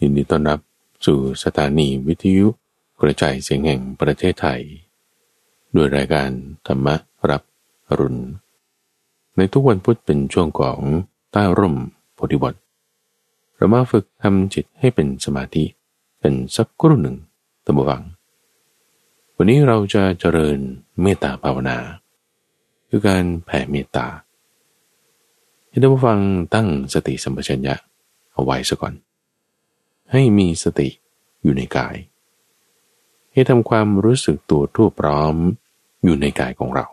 ยินดีต้อนรับสู่สถานีวิทยุกระจายเสียงแห่งประเทศไทย ด้วยรายการธรรมรับอรุณ ในทุกวันพุธเป็นช่วงของใต้ร่มโพธิบทเรามาฝึกทำจิตให้เป็นสมาธิเป็นสักครู่หนึ่งตัมวัง วันนี้เราจะเจริญเมตตาภาวนา คือการแผ่เมตตาให้ท่านผู้ฟังตั้งสติสัมปชัญญะเอาไว้ซะก่อน ให้มีสติอยู่ในกาย ให้ทำความรู้สึกตัวทั่วพร้อมอยู่ในกายของเรา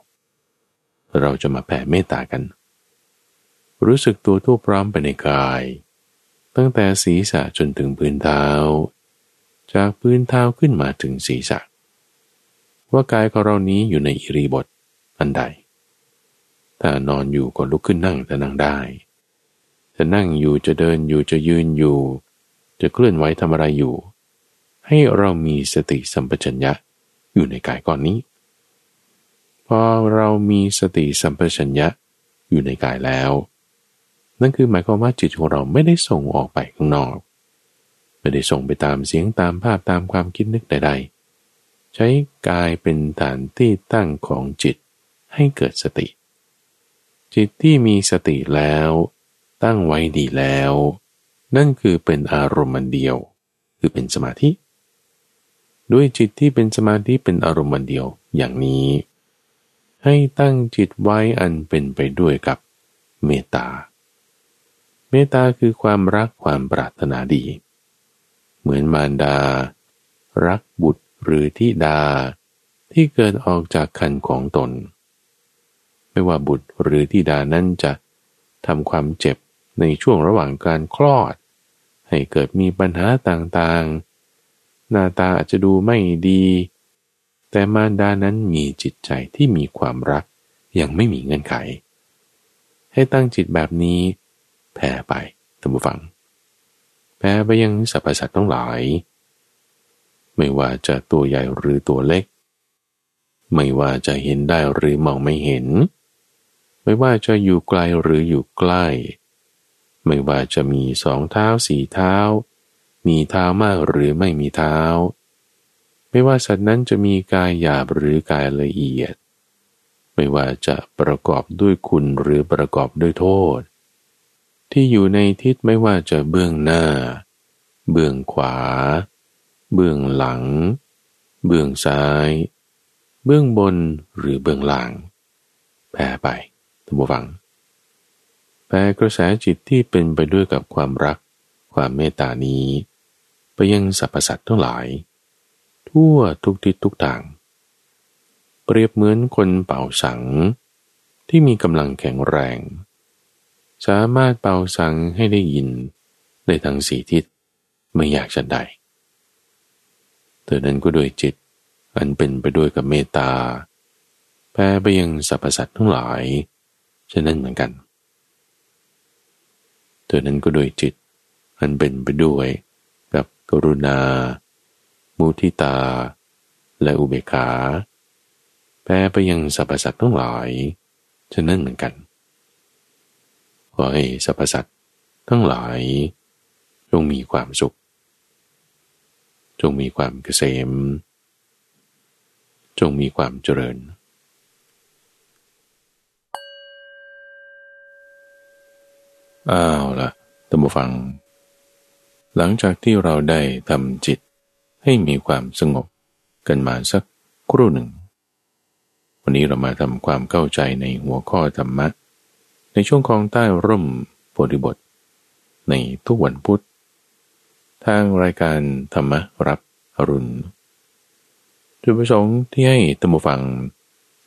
เราจะมาแผ่เมตตากัน รู้สึกตัวทั่วพร้อมไปในกาย ตั้งแต่ศีรษะจนถึงพื้นเท้า จากพื้นเท้าขึ้นมาถึงศีรษะ ว่ากายของเรานี้อยู่ในอิริบทอันใด ถ้านอนอยู่ก็ลุกขึ้นนั่งแต่นั่งได้ จะนั่งอยู่จะเดินอยู่จะยืนอยู่ จะเคลื่อนไหวทำอะไรอยู่ ให้เรามีสติสัมปชัญญะอยู่ในกายก่อนนี้ พอเรามีสติสัมปชัญญะอยู่ในกายแล้ว นั่นคือหมายความว่าจิตของเราไม่ได้ส่งออกไปข้างนอก ไม่ได้ส่งไปตามเสียงตามภาพตามความคิดนึกใด ๆ ใช้กายเป็นฐานที่ตั้งของจิตให้เกิดสติ จิตที่มีสติแล้ว ตั้งไว้ดีแล้ว นั่นคือเป็นอารมณ์เดียว คือเป็นสมาธิ ด้วยจิตที่เป็นสมาธิเป็นอารมณ์เดียวอย่างนี้ ให้ตั้งจิตไว้อันเป็นไปด้วยกับเมตตา เมตตาคือความรักความปรารถนาดี เหมือนมารดา รักบุตรหรือทิดา ที่เกิดออกจากคันของตน ไม่ว่าบุตรหรือธิดานั้นจะทำความเจ็บในช่วงระหว่างการคลอด ให้เกิดมีปัญหาต่างๆ หน้าตาอาจจะดูไม่ดี แต่มารดานั้นมีจิตใจที่มีความรักยังไม่มีเงื่อนไข ให้ตั้งจิตแบบนี้แผ่ไปท่านผู้ฟัง แผ่ไปยังสรรพสัตว์ทั้งหลาย ไม่ว่าจะตัวใหญ่หรือตัวเล็ก ไม่ว่าจะเห็นได้หรือมองไม่เห็น ไม่ว่าจะอยู่ไกลหรืออยู่ใกล้ ไม่ว่าจะมีสองเท้าสี่เท้า มีเท้ามากหรือไม่มีเท้า ไม่ว่าสัตว์นั้นจะมีกายหยาบหรือกายละเอียด ไม่ว่าจะประกอบด้วยคุณหรือประกอบด้วยโทษ ที่อยู่ในทิศไม่ว่าจะเบื้องหน้า เบื้องขวา เบื้องหลัง เบื้องซ้าย เบื้องบนหรือเบื้องหล่างแผ่ไปท่านผู้ฟัง แปลกระแสจิตที่เป็นไปด้วยกับความรัก ความเมตตานี้ ไปยังสรรพสัตว์ทั้งหลาย ทั่วทุกทิศทุกทาง เปรียบเหมือนคนเป่าสัง ที่มีกำลังแข็งแรง สามารถเป่าสังให้ได้ยินในทั้งสี่ทิศไม่อยากจะได้เธอนั้นก็โดยจิต อันเป็นไปด้วยกับเมตตาแผ่ไปยังสรรพสัตว์ทั้งหลายฉะนั้นเหมือนกัน ธอนั้นก็โดยจิตอันเป็นไปด้วยกับกรุณา มุทิตา และอุเบกขา แปลไปยังสรรพสัตว์ทั้งหลายฉะนั้นเหมือนกัน ขอให้สรรพสัตว์ทั้งหลาย จงมีความสุข จงมีความเกษม จงมีความเจริญ อ้าวละตัมบูฟัง หลังจากที่เราได้ทำจิตให้มีความสงบกันมาสักครู่หนึ่ง วันนี้เรามาทำความเข้าใจในหัวข้อธรรมะ ในช่วงของใต้ร่มโพธิบท ในทุกวันพุธ ทางรายการธรรมรับอรุณจุดประสงค์ที่ให้ตัมบูฟัง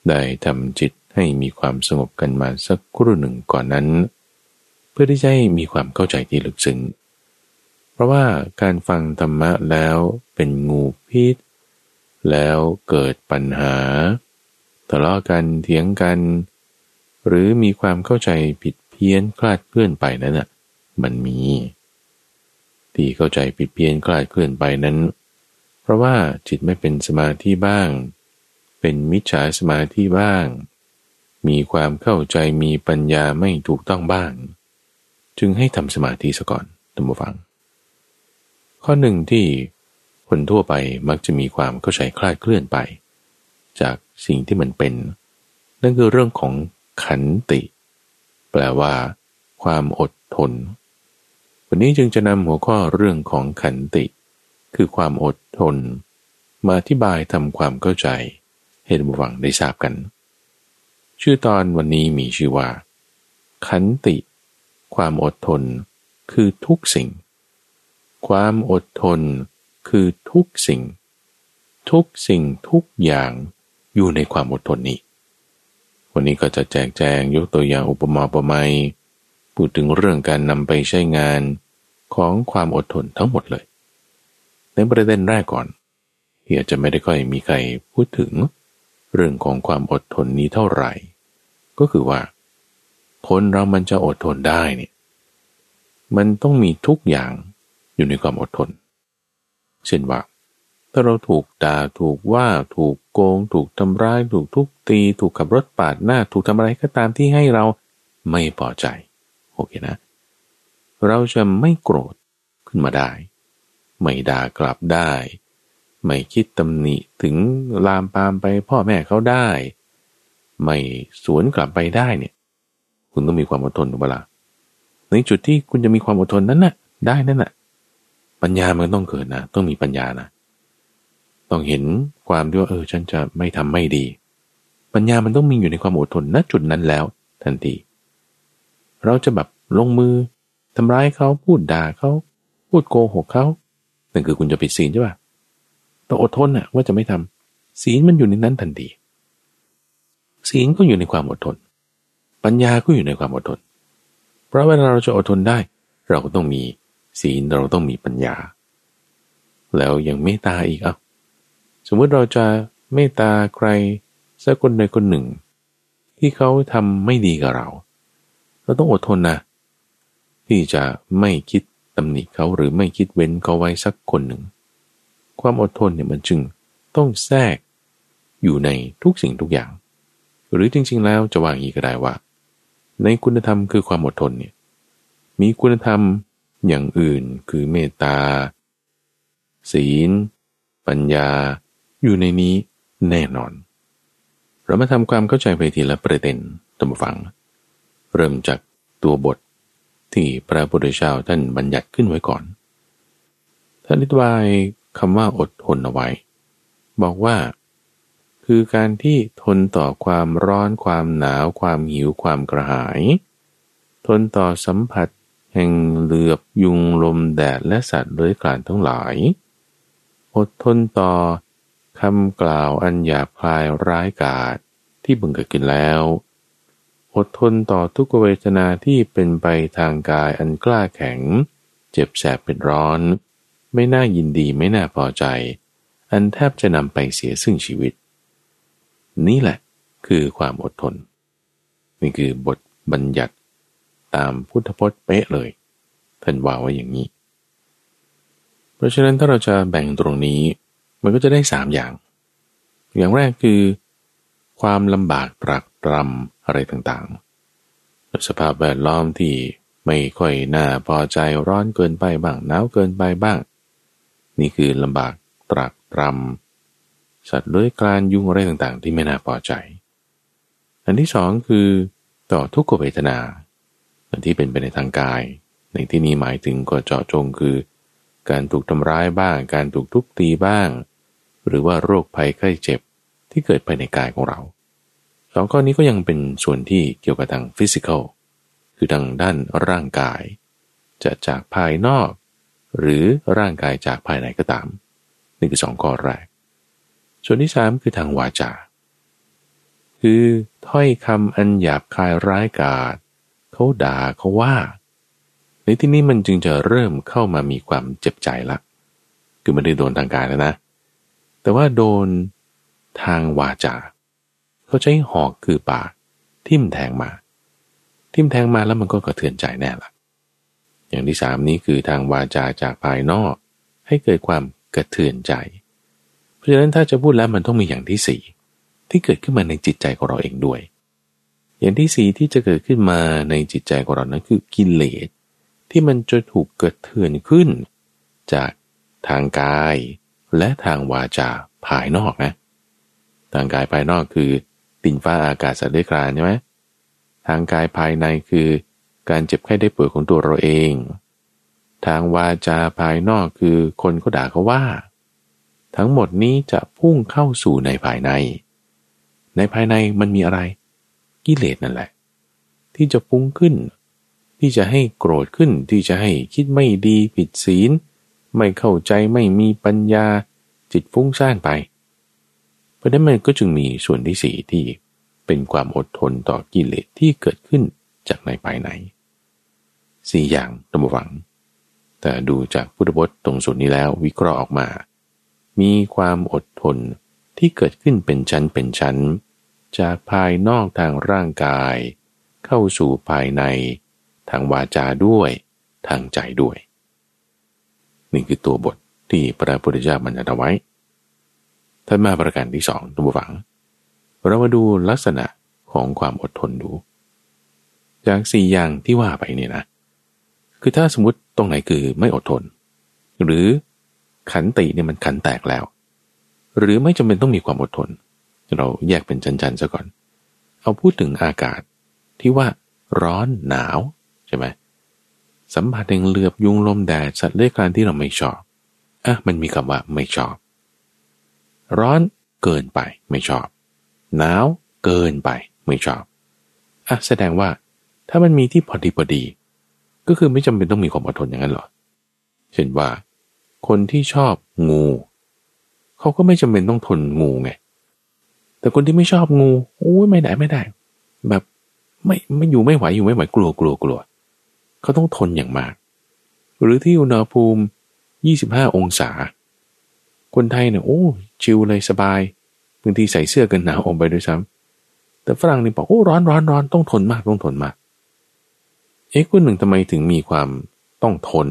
ได้ทำจิตให้มีความสงบกันมาสักครู่หนึ่งก่อนนั้น พื่อที่จะให้มีความเข้าใจที่ลึกซึ้ง เพราะว่าการฟังธรรมะแล้วเป็นงูพิษ แล้วเกิดปัญหาทะเลาะกันเถียงกัน หรือมีความเข้าใจผิดเพี้ยนคลาดเคลื่อนไปนั้นอะมันมีที่เข้าใจผิดเพี้ยนคลาดเคลื่อนไปนั้น เพราะว่าจิตไม่เป็นสมาธิบ้าง เป็นมิจฉาสมาธิบ้าง มีความเข้าใจมีปัญญาไม่ถูกต้องบ้าง จึงให้ทำสมาธิซะก่อนตัมบูฟัง ข้อหนึ่งที่คนทั่วไปมักจะมีความเข้าใจคลาดเคลื่อนไป จากสิ่งที่มันเป็น นั่นคือเรื่องของขันติ แปลว่า ความอดทน วันนี้จึงจะนำหัวข้อเรื่องของขันติ คือความอดทน มาอธิบายทำความเข้าใจให้ผู้ฟังได้ทราบกัน ชื่อตอนวันนี้มีชื่อว่า ขันติ ความอดทน คือทุกสิ่ง ความอดทน คือทุกสิ่ง ทุกสิ่งทุกอย่างอยู่ในความอดทนนี้ วันนี้ก็จะแจกแจงยกตัวอย่างอุปมาอุปไมยพูดถึงเรื่องการนำไปใช้งานของความอดทนทั้งหมดเลย ในประเด็นแรกก่อนที่อาจจะไม่ได้ค่อยมีใครพูดถึงเรื่องของความอดทนนี้เท่าไหร่ ก็คือว่า คนเรามันจะอดทนได้เนี่ยมันต้องมีทุกอย่างอยู่ในความอดทน เช่นว่า ถ้าเราถูกด่าถูกว่าถูกโกง ถูกทำร้าย ถูกทุบตี ถูกขับรถปาดหน้า ถูกทำอะไรก็ตามที่ให้เราไม่พอใจ โอเคนะ เราจะไม่โกรธขึ้นมาได้ ไม่ด่ากลับได้ ไม่คิดตำหนิถึงลามปามไปพ่อแม่เขาได้ ไม่สวนกลับไปได้เนี่ย คุณต้องมีความอดทนถูกปะละ่ะในจุดที่คุณจะมีความอดทนนั้นนะ่ะ ได้นั่นน่ะ ปัญญามันต้องเกิดนะ ต้องมีปัญญานะ ต้องเห็นความที่ว่าเออ ฉันจะไม่ทำไม่ดี ปัญญามันต้องมีอยู่ในความอดทนณจุดนั้นแล้ว ทันที เราจะแบบลงมือทำร้ายเขาพูดด่าเขาพูดโกหกเขานั่นคือคุณจะปิดศีลใช่ปะต้องอดทนนะว่าจะไม่ทำศีลมันอยู่ในนั้นทันทีศีลก็อยู่ในความอดทน ปัญญาก็อยู่ในความอดทน เพราะเวลาเราจะอดทนได้ เราก็ต้องมีศีลเราต้องมีปัญญา แล้วยังเมตตาอีกอะสมมติเราจะเมตตาใครสักคนใดคนหนึ่ง ที่เขาทำไม่ดีกับเรา เราต้องอดทนนะที่จะไม่คิดตำหนิเขาหรือไม่คิดเว้นเขาไว้สักคนหนึ่ง ความอดทนเนี่ยมันจึงต้องแทรกอยู่ในทุกสิ่งทุกอย่าง หรือจริง ๆ แล้วจะว่าอย่างนี้ก็ได้ว่า ในคุณธรรมคือความอดทนเนี่ยมีคุณธรรมอย่างอื่นคือเมตตา ศีล ปัญญา อยู่ในนี้แน่นอน เรามาทำความเข้าใจไปทีละประเด็นตามฟัง เริ่มจากตัวบทที่พระพุทธเจ้าท่านบัญญัติขึ้นไว้ก่อน ท่านอธิบายคำว่าอดทนเอาไว้ บอกว่า คือการที่ทนต่อความร้อน ความหนาว ความหิว ความกระหาย ทนต่อสัมผัส แห่งเหลือบยุงลมแดดและสัตว์เลื้อยคลานทั้งหลาย อดทนต่อคำกล่าวอันหยาบคายร้ายกาจที่บังเกิดขึ้นแล้ว อดทนต่อทุกเวทนาที่เป็นไปทางกายอันกล้าแข็ง เจ็บแสบเป็นร้อน ไม่น่ายินดีไม่น่าพอใจ อันแทบจะนำไปเสียซึ่งชีวิต นี่แหละคือความอดทน นี่คือบทบัญญัติตามพุทธพจน์เป๊ะเลยท่านว่าไว้อย่างนี้ เพราะฉะนั้นถ้าเราจะแบ่งตรงนี้ มันก็จะได้สามอย่าง อย่างแรกคือ ความลำบากตรักตรำอะไรต่างๆ สภาพแวดล้อมที่ไม่ค่อยน่าพอใจร้อนเกินไปบ้างหนาวเกินไปบ้าง นี่คือลำบากตรักตรำ สัตว์เลื้อยคลานยุงอะไรต่างๆ ที่ไม่น่าพอใจ อันที่สองคือต่อทุกขเวทนาที่เป็นไปในทางกาย ในที่นี้หมายถึงก็เจาะจงคือ การถูกทำร้ายบ้าง การถูกทุบตีบ้าง หรือว่าโรคภัยไข้เจ็บที่เกิดภายในกายของเราสองข้อนี้ก็ยังเป็นส่วนที่เกี่ยวกับทางฟิสิกอลคือทางด้านร่างกาย จะจากภายนอก หรือร่างกายจากภายในก็ตาม นี่คือสองข้อแรก ส่วนที่สามคือทางวาจา คือถ้อยคำอันหยาบคายร้ายกาจเขาด่าเขาว่า ในที่นี้มันจึงจะเริ่มเข้ามามีความเจ็บใจละคือไม่ได้โดนทางกายแล้วนะ แต่ว่าโดนทางวาจาเขาใช้หอกคือปากทิ่มแทงมา ทิ่มแทงมาแล้วมันก็กระเทือนใจแน่ละอย่างที่สามนี้คือทางวาจาจากภายนอก ให้เกิดความกระเทือนใจ ราะฉะนั้นถ้าจะพูดแล้วมันต้องมีอย่างที่สี่ที่เกิดขึ้นมาในจิตใจของเราเองด้วย อย่างที่สี่ที่จะเกิดขึ้นมาในจิตใจของเรานั้นคือกิเลสที่มันจะถูกเกิดเทือนขึ้น จากทางกายและทางวาจาภายนอกนะ ทางกายภายนอกคือตินฟ้าอากาศสัตว์เลื้อยคลานใช่ไหมทางกายภายในคือการเจ็บไข้ได้ป่วยของตัวเราเอง ทางวาจาภายนอกคือคนเขาด่าเขาว่า ทั้งหมดนี้จะพุ่งเข้าสู่ในภายใน ในภายในมันมีอะไร กิเลสนั่นแหละ ที่จะพุ่งขึ้น ที่จะให้โกรธขึ้น ที่จะให้คิดไม่ดีผิดศีล ไม่เข้าใจไม่มีปัญญา จิตฟุ้งซ่านไป เพราะนั้นมันก็จึงมีส่วนที่สี่ที่เป็นความอดทนต่อกิเลสที่เกิดขึ้นจากในภายในสี่อย่างตัมหวัง แต่ดูจากพุทธพจน์ตรงส่วนนี้แล้ววิเคราะห์ออกมา มีความอดทนที่เกิดขึ้นเป็นชั้นเป็นชั้น จากภายนอกทางร่างกาย เข้าสู่ภายใน ทางวาจาด้วย ทางใจด้วย นี่คือตัวบทที่พระพุทธเจ้าบรรยัติไว้ท่านมาประการที่สองตัมหวัง เรามาดูลักษณะของความอดทนดู จากสี่อย่างที่ว่าไปเนี่ยนะ คือถ้าสมมติตรงไหนคือไม่อดทน หรือ ขันติเนี่ยมันขันแตกแล้ว หรือไม่จำเป็นต้องมีความอดทน เราแยกเป็นชั้นๆซะก่อน เอาพูดถึงอากาศที่ว่าร้อนหนาวใช่ไหมสัมผัสแห่งเหลือบยุงลมแดดสัตว์เลื้อยคลานที่เราไม่ชอบอะมันมีคำว่าไม่ชอบ ร้อนเกินไปไม่ชอบ หนาวเกินไปไม่ชอบอะแสดงว่าถ้ามันมีที่พอดีพอดี ก็คือไม่จำเป็นต้องมีความอดทนอย่างนั้นหรอ เช่นว่า คนที่ชอบงู เขาก็ไม่จำเป็นต้องทนงูไง แต่คนที่ไม่ชอบงูโอ้ยไม่ได้ไม่ได้ แบบไม่ไม่อยู่ไม่ไหวอยู่ไม่ไหวกลัวกลัวกลัว เขาต้องทนอย่างมาก หรือที่อุณหภูมิ 25 องศา คนไทยเนี่ยโอ้ชิลเลยสบายบางทีใส่เสื้อกันหนาวออกไปด้วยซ้ำแต่ฝรั่งนี่บอกโอ้ร้อนร้อนร้อนต้องทนมากต้องทนมากเอ๊ะคนหนึ่งทำไมถึงมีความต้องทน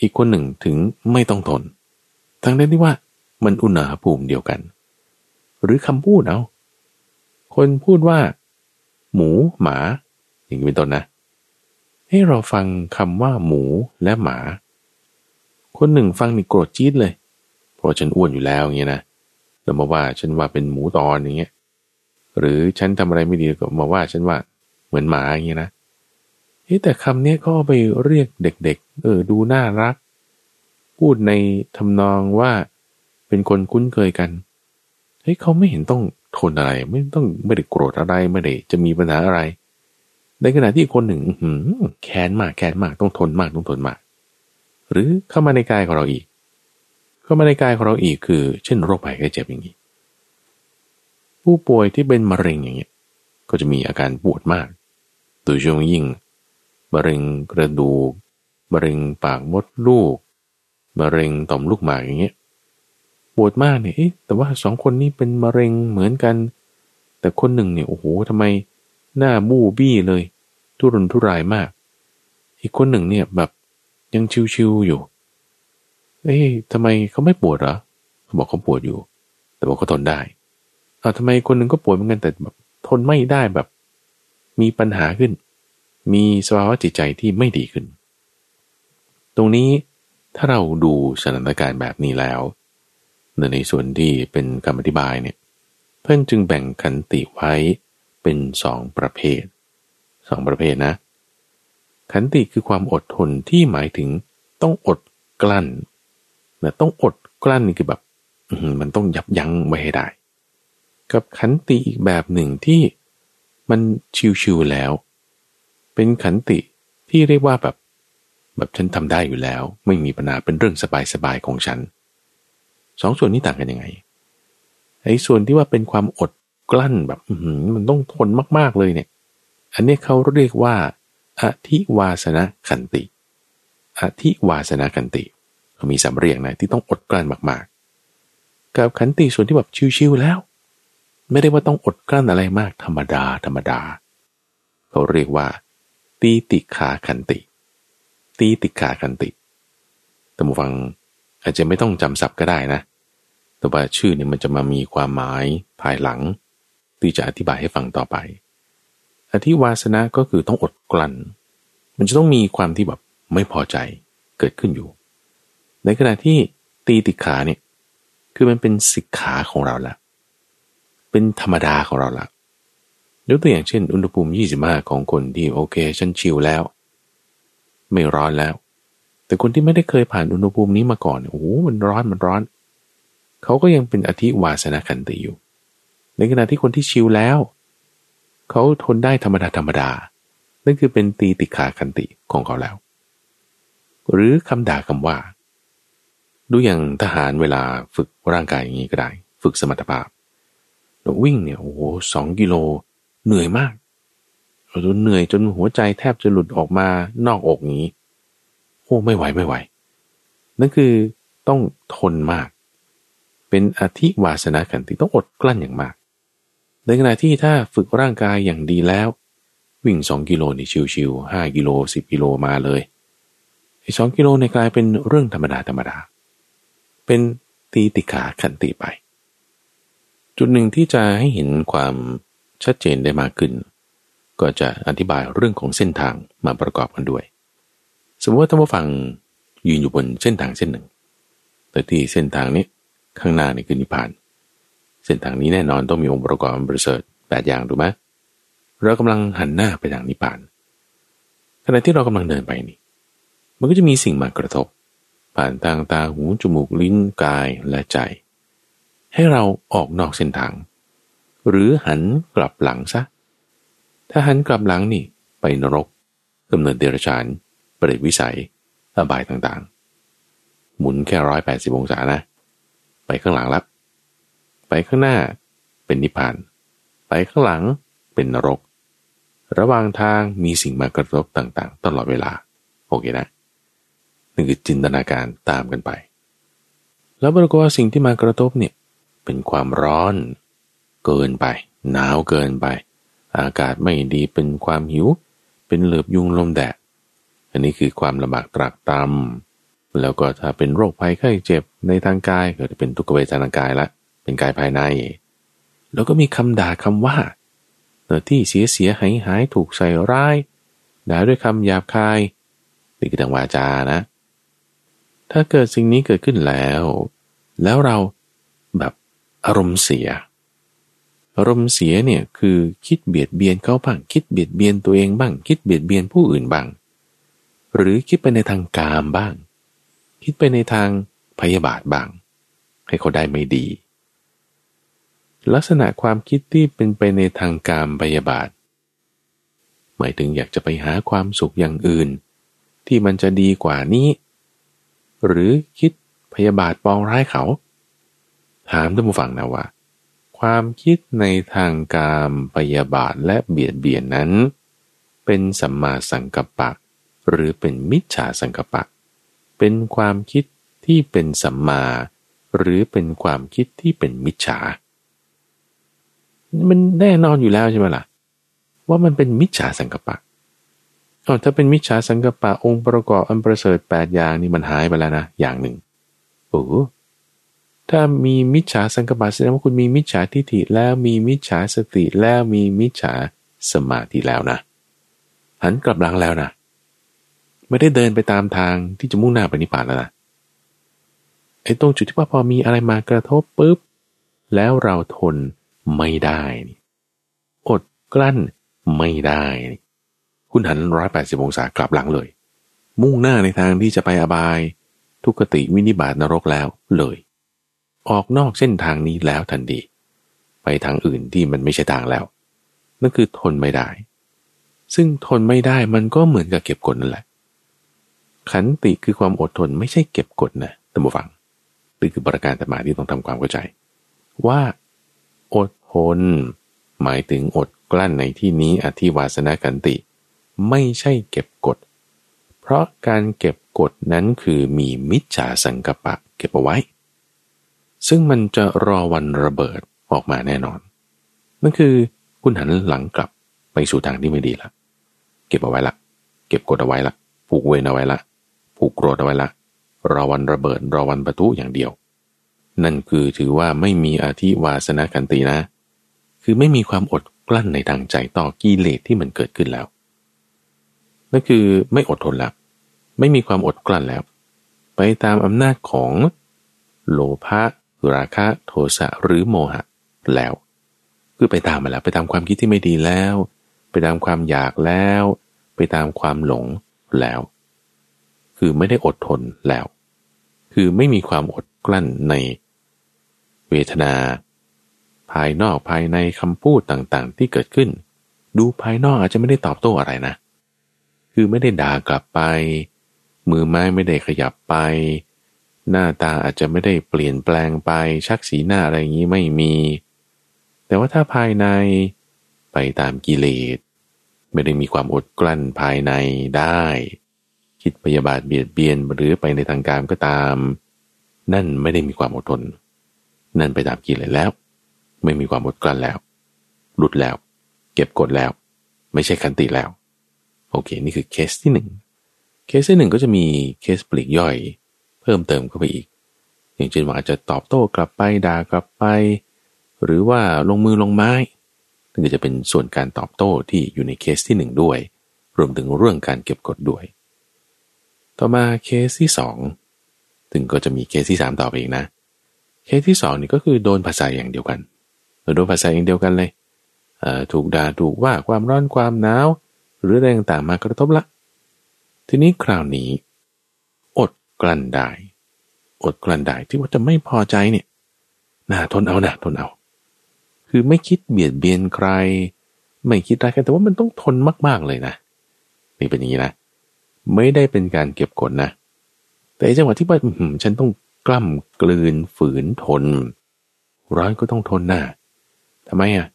อีกคนหนึ่งถึงไม่ต้องทน ทั้งนั้นที่ว่ามันอุณหภูมิเดียวกัน หรือคำพูดเอา คนพูดว่า หมูหมา อย่างนี้เป็นต้นนะ ให้เราฟังคำว่าหมูและหมา คนหนึ่งฟังนี่โกรธจี๊ดเลย เพราะฉันอ้วนอยู่แล้วอย่างเงี้ยนะแล้วมาว่าฉันว่าเป็นหมูตอนอย่างเงี้ย หรือฉันทำอะไรไม่ดีก็มาว่าฉันว่าเหมือนหมาอย่างเงี้ยนะ เฮ้แต่คำนี้ก็ไปเรียกเด็ก ๆ เออ ดูน่ารัก พูดในทำนองว่าเป็นคนคุ้นเคยกันเฮ้ยเขาไม่เห็นต้องทนอะไร ไม่ต้องไม่ได้โกรธอะไรไม่ได้จะมีปัญหาอะไร ในขณะที่คนหนึ่งหืแค้นมากแค้นมากต้องทนมากต้องทนมาก หรือเข้ามาในกายของเราอีก เข้ามาในกายของเราอีกคือ เช่นโรคภัยไข้เจ็บอย่างนี้ ผู้ป่วยที่เป็นมะเร็งอย่างเงี้ยก็จะมีอาการปวดมากโดยเฉพาะยิ่ง มะเร็งกระดูกมะเร็งปากมดลูกมะเร็งต่อมลูกหมากอย่างเงี้ยปวดมากเนี่ยแต่ว่าสองคนนี้เป็นมะเร็งเหมือนกัน แต่คนหนึ่งเนี่ยโอ้โหทำไมหน้าบู้บี้เลย ทุรนทุรายมาก อีกคนหนึ่งเนี่ยแบบยังชิวๆอยู่ เอ้ยทำไมเขาไม่ปวดเหรอเขาบอกเขาปวดอยู่ แต่ว่าเขาทนได้อ้าวทำไมคนหนึ่งก็ปวดเหมือนกันแต่แบบทนไม่ได้แบบ มีปัญหาขึ้น มีสภาวะจิตใจที่ไม่ดีขึ้น ตรงนี้ถ้าเราดูสถานการณ์แบบนี้แล้ว ในส่วนที่เป็นคำอธิบายเนี่ยเพื่อนจึงแบ่งขันติไว้เป็นสองประเภทสองประเภทนะ ขันติคือความอดทนที่หมายถึงต้องอดกลั้นนะต้องอดกลั้นนี่คือแบบมันต้องยับยั้งไว้ให้ได้ กับขันติอีกแบบหนึ่งที่มันชิวๆแล้ว เป็นขันติที่เรียกว่าแบบ แบบฉันทำได้อยู่แล้ว ไม่มีปัญหาเป็นเรื่องสบายๆของฉันสองส่วนนี้ต่างกันยังไงไอ้ส่วนที่ว่าเป็นความอดกลั้นแบบมันต้องทนมากๆเลยเนี่ย อันนี้เขาเรียกว่าอธิวาสนะขันติอธิวาสนาขันติเขามีสำเรียงนะที่ต้องอดกลั้นมากๆ กับขันติส่วนที่แบบชิวๆแล้ว ไม่ได้ว่าต้องอดกลั้นอะไรมากธรรมดาธรรมดา เขาเรียกว่า ตีติขาคันติ ตีติขาคันติแต่ผู้ฟังอาจจะไม่ต้องจำศัพท์ก็ได้นะ แต่ว่าชื่อเนี่ยมันจะมามีความหมายภายหลัง ที่จะอธิบายให้ฟังต่อไป อธิวาสนะก็คือต้องอดกลั้น มันจะต้องมีความที่แบบไม่พอใจเกิดขึ้นอยู่ ในขณะที่ตีติขาเนี่ย คือมันเป็นสิกขาของเราละ เป็นธรรมดาของเราละ ยกตัวอย่างเช่น อุณหภูมิ 25 ของคนที่โอเคฉันชิลแล้ว ไม่ร้อนแล้ว แต่คนที่ไม่ได้เคยผ่านอุณหภูมินี้มาก่อนโอ้โหมันร้อนมันร้อน เขาก็ยังเป็นอธิวาสนาคันติอยู่ ในขณะที่คนที่ชิลแล้ว เขาทนได้ธรรมดาธรรมดา นั่นคือเป็นตีติขาคันติของเขาแล้ว หรือคำด่าคำว่า ดูอย่างทหารเวลาฝึกร่างกายอย่างนี้ก็ได้ ฝึกสมรรถภาพวิ่งเนี่ยโอ้โหสองกิโล เหนื่อยมากเราจนเหนื่อยจนหัวใจแทบจะหลุดออกมานอกอกนี้ โอ้ไม่ไหวไม่ไหว นั่นคือต้องทนมาก เป็นอธิวาสนาขันติต้องอดกลั้นอย่างมาก ในขณะที่ถ้าฝึกร่างกายอย่างดีแล้ว วิ่งสองกิโลนี่ชิวๆห้ากิโลสิบกิโลมาเลยไอ้สองกิโลในกลายเป็นเรื่องธรรมดาธรรมดา เป็นตีติขาขันติไป จุดหนึ่งที่จะให้เห็นความ ชัดเจนได้มากขึ้น ก็จะอธิบายเรื่องของเส้นทางมาประกอบกันด้วย สมมติว่าท่านผู้ฟังยืนอยู่บนเส้นทางเส้นหนึ่ง แต่ที่เส้นทางนี้ข้างหน้านี่คือนิพพาน เส้นทางนี้แน่นอนต้องมีองค์ประกอบประเสริฐแปดอย่างถูกไหมเรากำลังหันหน้าไปทางนิพพานขณะที่เรากำลังเดินไปนี่ มันก็จะมีสิ่งมากระทบ ผ่านทางตาหูจมูกลิ้นกายและใจ ให้เราออกนอกเส้นทาง หรือหันกลับหลังซะ ถ้าหันกลับหลังนี่ ไปนรกกำเนิดเดรัจฉาน เปรตวิสัย อบายต่างๆ หมุนแค่ร้อยแปดสิบองศานะ ไปข้างหลังลับ ไปข้างหน้าเป็นนิพพาน ไปข้างหลังเป็นนรก ระหว่างทางมีสิ่งมากระทบต่างๆ ตลอดเวลา โอเคนะนี่คือจินตนาการตามกันไป แล้วปรากฏว่าสิ่งที่มากระทบเนี่ยเป็นความร้อน เกินไป หนาวเกินไป อากาศไม่ดีเป็นความหิว เป็นเหลือบยุงลมแดด อันนี้คือความลำบากตรากตรำแล้วก็ถ้าเป็นโรคภัยไข้เจ็บในทางกายก็จะเป็นทุกขเวทนากายละ เป็นกายภายใน แล้วก็มีคำด่าคำว่าเนที่เสียเสียหายหายถูกใส่ร้ายด่าด้วยคำหยาบคายนี่คือทางวาจานะ ถ้าเกิดสิ่งนี้เกิดขึ้นแล้ว แล้วเราแบบอารมณ์เสีย อารมณ์เสียเนี่ยคือคิดเบียดเบียนเขาบ้างคิดเบียดเบียนตัวเองบ้าง คิดเบียดเบียนผู้อื่นบ้าง หรือคิดไปในทางกามบ้าง คิดไปในทางพยาบาทบ้าง ให้เขาได้ไม่ดี ลักษณะความคิดที่เป็นไปในทางกามพยาบาท หมายถึงอยากจะไปหาความสุขอย่างอื่น ที่มันจะดีกว่านี้ หรือคิดพยาบาทปองร้ายเขา ถามท่านผู้ฟังนะว่า ความคิดในทางการพยาบาทและเบียดเบียนนั้น เป็นสัมมาสังกัปปะ หรือเป็นมิจฉาสังกัปปะ เป็นความคิดที่เป็นสัมมา หรือเป็นความคิดที่เป็นมิจฉา มันแน่นอนอยู่แล้วใช่ไหมล่ะ ว่ามันเป็นมิจฉาสังกัปปะอ๋อถ้าเป็นมิจฉาสังกัปปะองค์ประกอบอันประเสริฐแปดอย่างนี่มันหายไปแล้วนะอย่างหนึ่งโอ้ ถ้ามีมิจฉาสังกปะแสดงว่าคุณมีมิจฉาทิฏฐิแล้วมีมิจฉาสติแล้วมีมิจฉาสมาธิแล้วนะหันกลับหลังแล้วนะไม่ได้เดินไปตามทางที่จะมุ่งหน้าไปนิพพานแล้วนะไอ้ตรงจุดที่ว่าพอมีอะไรมากระทบปุ๊บแล้วเราทนไม่ได้อดกลั้นไม่ได้ คุณหันร้อยแปดสิบองศากลับหลังเลย มุ่งหน้าในทางที่จะไปอบาย ทุกติวินิบาตนรกแล้วเลย ออกนอกเส้นทางนี้แล้วทันทีไปทางอื่นที่มันไม่ใช่ทางแล้ว นั่นคือทนไม่ได้ ซึ่งทนไม่ได้มันก็เหมือนกับเก็บกดนั่นแหละ ขันติคือความอดทนไม่ใช่เก็บกดนะท่านผู้ฟังนี่คือประการต่มาที่ต้องทำความเข้าใจ ว่าอดทนหมายถึงอดกลั้นในที่นี้อธิวาสนาขันติ ไม่ใช่เก็บกด เพราะการเก็บกดนั้นคือมีมิจฉาสังกปะเก็บเอาไว้ ซึ่งมันจะรอวันระเบิดออกมาแน่นอน นั่นคือคุณหันหลังกลับไปสู่ทางที่ไม่ดีละเก็บเอาไว้ละ เก็บกดเอาไว้ละ ผูกเวรเอาไว้ละ ผูกโกรธเอาไว้ละ รอวันระเบิด รอวันประทุอย่างเดียว นั่นคือถือว่าไม่มีอาธิวาสนาคันตินะ คือไม่มีความอดกลั้นในทางใจต่อกิเลสที่มันเกิดขึ้นแล้ว นั่นคือไม่อดทนแล้ว ไม่มีความอดกลั้นแล้ว ไปตามอำนาจของโลภะ ราคะโทสะหรือโมหะแล้ว คือไปตามมาแล้ว ไปตามความคิดที่ไม่ดีแล้ว ไปตามความอยากแล้ว ไปตามความหลงแล้ว คือไม่ได้อดทนแล้ว คือไม่มีความอดกลั้นใน เวทนา ภายนอกภายในคำพูดต่างๆ ที่เกิดขึ้น ดูภายนอกอาจจะไม่ได้ตอบโต้อะไรนะ คือไม่ได้ด่ากลับไป มือไม้ไม่ได้ขยับไป หน้าตาอาจจะไม่ได้เปลี่ยนแปลงไปชักสีหน้าอะไรอย่างนี้ไม่มี แต่ว่าถ้าภายในไปตามกิเลสไม่ได้มีความอดกลั้นภายในได้ คิดพยาบาทเบียดเบียนหรือไปในทางการก็ตาม นั่นไม่ได้มีความอดทน นั่นไปตามกิเลสแล้ว ไม่มีความอดกลั้นแล้ว หลุดแล้ว เก็บกดแล้ว ไม่ใช่ขันติแล้ว โอเค นี่คือเคสที่หนึ่งเคสที่หนึ่งก็จะมีเคสปลีกย่อย เพิ่มเติมเข้าไปอีก อย่างเช่นว่าอาจจะตอบโต้กลับไปด่ากลับไป หรือว่าลงมือลงไม้นั่นก็จะเป็นส่วนการตอบโต้ที่อยู่ในเคสที่หนึ่งด้วย รวมถึงเรื่องการเก็บกดด้วย ต่อมาเคสที่สองถึงก็จะมีเคสที่สามต่อไปอีกนะ เคสที่สองนี่ก็คือโดนผัสสะอย่างเดียวกันโดนผัสสะอย่างเดียวกันเลยถูกด่าถูกว่าความร้อนความหนาว หรือแรงต่างมากระทบละ ทีนี้คราวนี้ กลั้นได้ อดกลั้นได้ที่ว่าจะไม่พอใจเนี่ยน่าทนเอานะทนเอา คือไม่คิดเบียดเบียนใคร ไม่คิดร้ายกันแต่ว่ามันต้องทนมากๆเลยนะ นี่เป็นอย่างนี้นะ ไม่ได้เป็นการเก็บกดนะ แต่จังหวะที่ว่าฉันต้องกล้ำกลืนฝืนทน ร้อนก็ต้องทนน้าทำไมอะ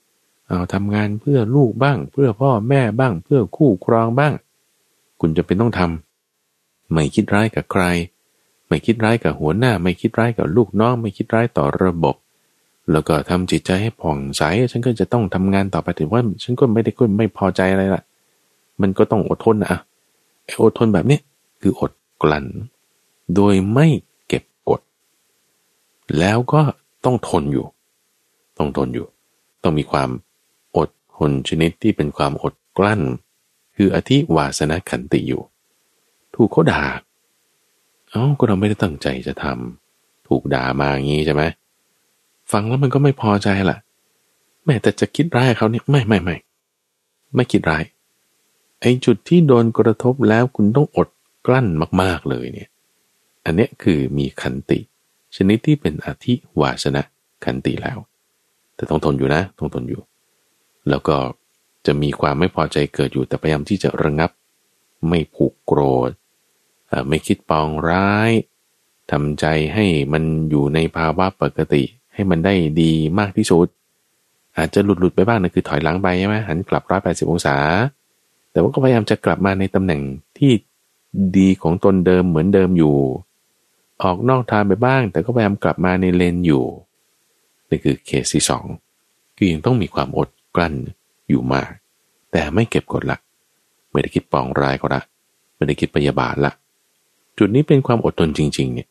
เอาทำงานเพื่อลูกบ้าง เพื่อพ่อแม่บ้าง เพื่อคู่ครองบ้าง คุณจะเป็นต้องทำไม่คิดร้ายกับใคร ไม่คิดร้ายกับหัวหน้า ไม่คิดร้ายกับลูกน้อง ไม่คิดร้ายต่อระบบ แล้วก็ทำจิตใจให้ผ่องใส ฉันก็จะต้องทำงานต่อไปถึงว่า ฉันก็ไม่ได้ก็ไม่พอใจอะไรละมันก็ต้องอดทนนะออดทนแบบนี้คืออดกลั้นโดยไม่แล้วก็ต้องทนอยู่ ต้องทนอยู่ ต้องมีความอดทนชนิดที่เป็นความอดกลั้น คืออธิวาสนาขันติอยู่ ถูกเขาด่า เอ้าก็เราไม่ได้ตั้งใจจะทำถูกด่ามาอย่างนี้ใช่ไหมฟังแล้วมันก็ไม่พอใจล่ะ แม่แต่จะคิดร้ายเขาเนี่ยไม่ไม่ไม่ไม่คิดร้ายไอ้จุดที่โดนกระทบแล้วคุณต้องอดกลั้นมาก ๆเลยเนี่ย อันเนี้ยคือมีขันติ ชนิดที่เป็นอธิวาสนะขันติแล้ว แต่ต้องทนอยู่นะต้องทนอยู่ แล้วก็จะมีความไม่พอใจเกิดอยู่แต่พยายามที่จะระงับ ไม่ผูกโกรธ ไม่คิดปองร้ายทำใจให้มันอยู่ในภาวะปกติ ให้มันได้ดีมากที่สุด อาจจะหลุดหลุดไปบ้างนะคือถอยหลังไปใช่ไหมหันกลับร้อยแปดสิบองศา แต่ว่าก็พยายามจะกลับมาในตำแหน่งที่ดีของตนเดิมเหมือนเดิมอยู่ ออกนอกทางไปบ้าง แต่ก็พยายามกลับมาในเลนอยู่นี่คือเคสที่สองคือยังต้องมีความอดกลั้นอยู่มาก แต่ไม่เก็บกดละไม่ได้คิดปองร้ายก็ละไม่ได้คิดพยาบาทละ จุดนี้เป็นความอดทนจริง ๆ เนี่ย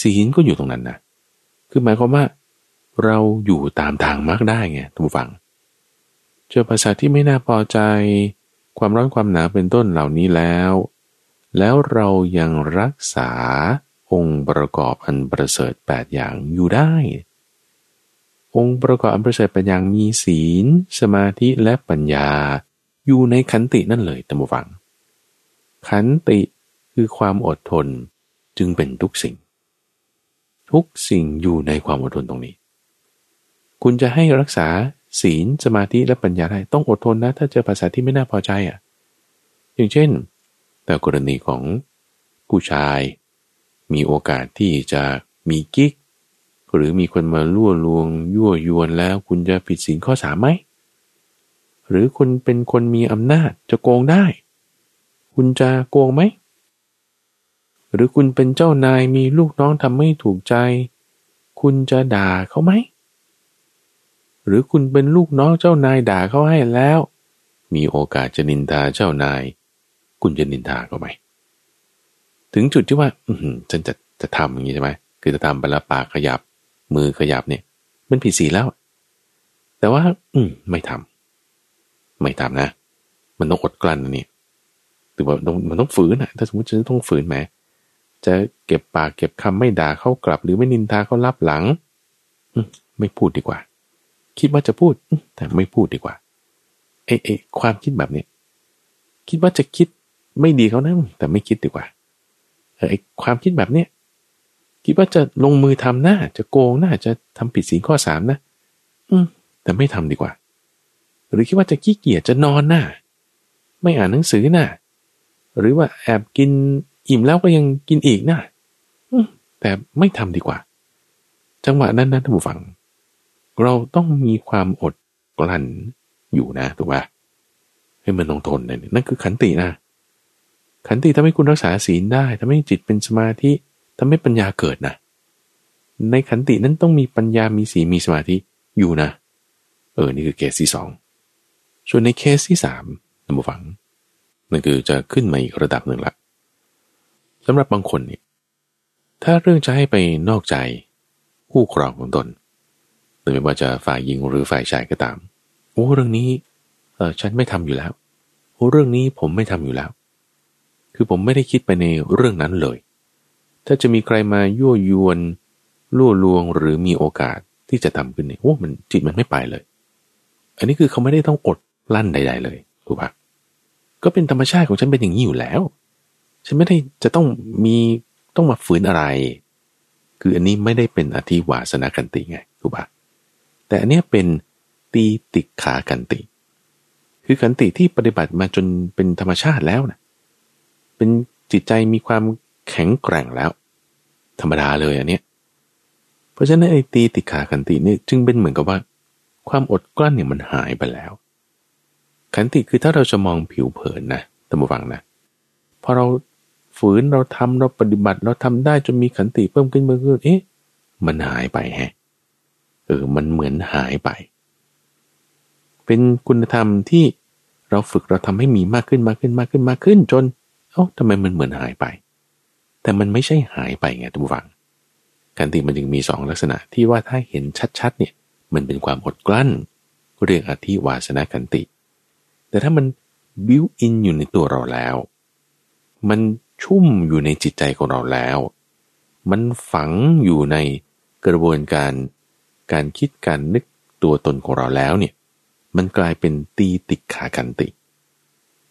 ศีลก็อยู่ตรงนั้นนะคือหมายความว่า เราอยู่ตามทางมากได้ไงทุกฝัง เจอภาษาที่ไม่น่าพอใจ ความร้อนความหนาวเป็นต้นเหล่านี้แล้ว แล้วเรายังรักษาองค์ประกอบอันประเสริฐแปดอย่างอยู่ได้ องค์ประกอบอันประเสริฐแปดอย่างมีศีล สมาธิและปัญญา อยู่ในขันตินั่นเลยตัมฟัง ขันติ คือความอดทนจึงเป็นทุกสิ่ง ทุกสิ่งอยู่ในความอดทนตรงนี้ คุณจะให้รักษาศีลสมาธิและปัญญาได้ต้องอดทนนะ ถ้าเจอภาษาที่ไม่น่าพอใจอะ อย่างเช่น แต่กรณีของผู้ชาย มีโอกาสที่จะมีกิ๊ก หรือมีคนมาล่วลวง ยั่วยวนแล้วคุณจะผิดศีลข้อสามไหมหรือคุณเป็นคนมีอำนาจจะโกงได้ คุณจะโกงไหม หรือคุณเป็นเจ้านายมีลูกน้องทำไม่ถูกใจ คุณจะด่าเขาไหม หรือคุณเป็นลูกน้องเจ้านายด่าเขาให้แล้ว มีโอกาสจะนินทาเจ้านาย คุณจะนินทาเขาไหม ถึงจุดที่ว่า อืฉันจะจะทำอย่างนี้ใช่ไหมคือจะทำไปแล้วปากขยับ มือขยับเนี่ย มันผิดศีลแล้ว แต่ว่า อืม ไม่ทำไม่ทำนะ มันต้องอดกลั้นนี่ถือว่ามันต้องฝืนนะถ้าสมมติจะต้องฝืนแหม จะเก็บปากเก็บคำไม่ด่าเขากลับ หรือไม่นินทาเขารับหลังไม่พูดดีกว่า คิดว่าจะพูด แต่ไม่พูดดีกว่าไอ้ไอ้ความคิดแบบนี้คิดว่าจะคิดไม่ดีเขานะแต่ไม่คิดดีกว่าไอ้ความคิดแบบเนี้ยคิดว่าจะลงมือทำหน้า จะโกงหน้าจะทำผิดศีลข้อสามนะ อืม แต่ไม่ทำดีกว่า หรือคิดว่าจะขี้เกียจจะนอนหน้า ไม่อ่านหนังสือหน่ะหรือว่าแอบกิน อิ่มแล้วก็ยังกินอีกนะแต่ไม่ทำดีกว่า จังหวะนั้นนะท่านผู้ฟัง เราต้องมีความอดกลั้นอยู่นะถูกปะให้มันลงทนเลยนั่นคือขันตินะ ขันติทำให้คุณรักษาศีลได้ทำให้จิตเป็นสมาธิทำให้ปัญญาเกิดนะในขันตินั้นต้องมีปัญญามีศีลมีสมาธิอยู่นะ เออ นี่คือเคสที่สอง ส่วนในเคสที่สามท่านผู้ฟัง นั่นคือจะขึ้นมาอีกระดับหนึ่งละ สำหรับบางคนเนี่ยถ้าเรื่องจะให้ไปนอกใจคู่ครองของตนหรือไม่ว่าจะฝ่ายหญิงหรือฝ่ายชายก็ตาม โอ้เรื่องนี้เออฉันไม่ทำอยู่แล้วโอ้เรื่องนี้ผมไม่ทำอยู่แล้ว คือผมไม่ได้คิดไปในเรื่องนั้นเลย ถ้าจะมีใครมายั่วยวนล่วลวงหรือมีโอกาสที่จะทำขึ้นเนี่ยโอ้มันจิตมันไม่ไปเลย อันนี้คือเขาไม่ได้ต้องอดลั่นใด ๆ เลยถูกปะก็เป็นธรรมชาติของฉันเป็นอย่างนี้อยู่แล้ว ฉันไม่ได้จะต้องมีต้องมาฝืนอะไร คืออันนี้ไม่ได้เป็นอธิวาสนากันติไงถูกปะแต่อันนี้เป็นตีติขากันติ คือกันติที่ปฏิบัติมาจนเป็นธรรมชาติแล้วนะเป็นจิตใจมีความแข็งแกร่งแล้ว ธรรมดาเลยอันเนี้ยเพราะฉะนั้นไอ้ตีติขากันตินี่จึงเป็นเหมือนกับว่า ความอดกลั้นเนี่ยมันหายไปแล้ว ขันติคือถ้าเราจะมองผิวเผินนะท่านผู้ฟังนะพอเรา ฝืนเราทำเราปฏิบัติเราทำได้จนมีขันติเพิ่มขึ้นเพิ่มขึ้นเอ๊ะมันหายไปแฮะเออมันเหมือนหายไป เป็นคุณธรรมที่เราฝึกเราทำให้มีมากขึ้นมากขึ้นมากขึ้นมากขึ้น จนเอ้าทำไมมันเหมือนหายไป แต่มันไม่ใช่หายไปไงท่านผู้ฟังขันติมันจึงมีสองลักษณะที่ว่าถ้าเห็นชัดๆเนี่ยมันเป็นความอดกลั้น เรียกอธิวาสนาขันติ แต่ถ้ามันบิวอินอยู่ในตัวเราแล้ว มัน ชุ่มอยู่ในจิตใจของเราแล้ว มันฝังอยู่ในกระบวนการการคิดการนึกตัวตนของเราแล้วเนี่ย มันกลายเป็นตีติขากันติ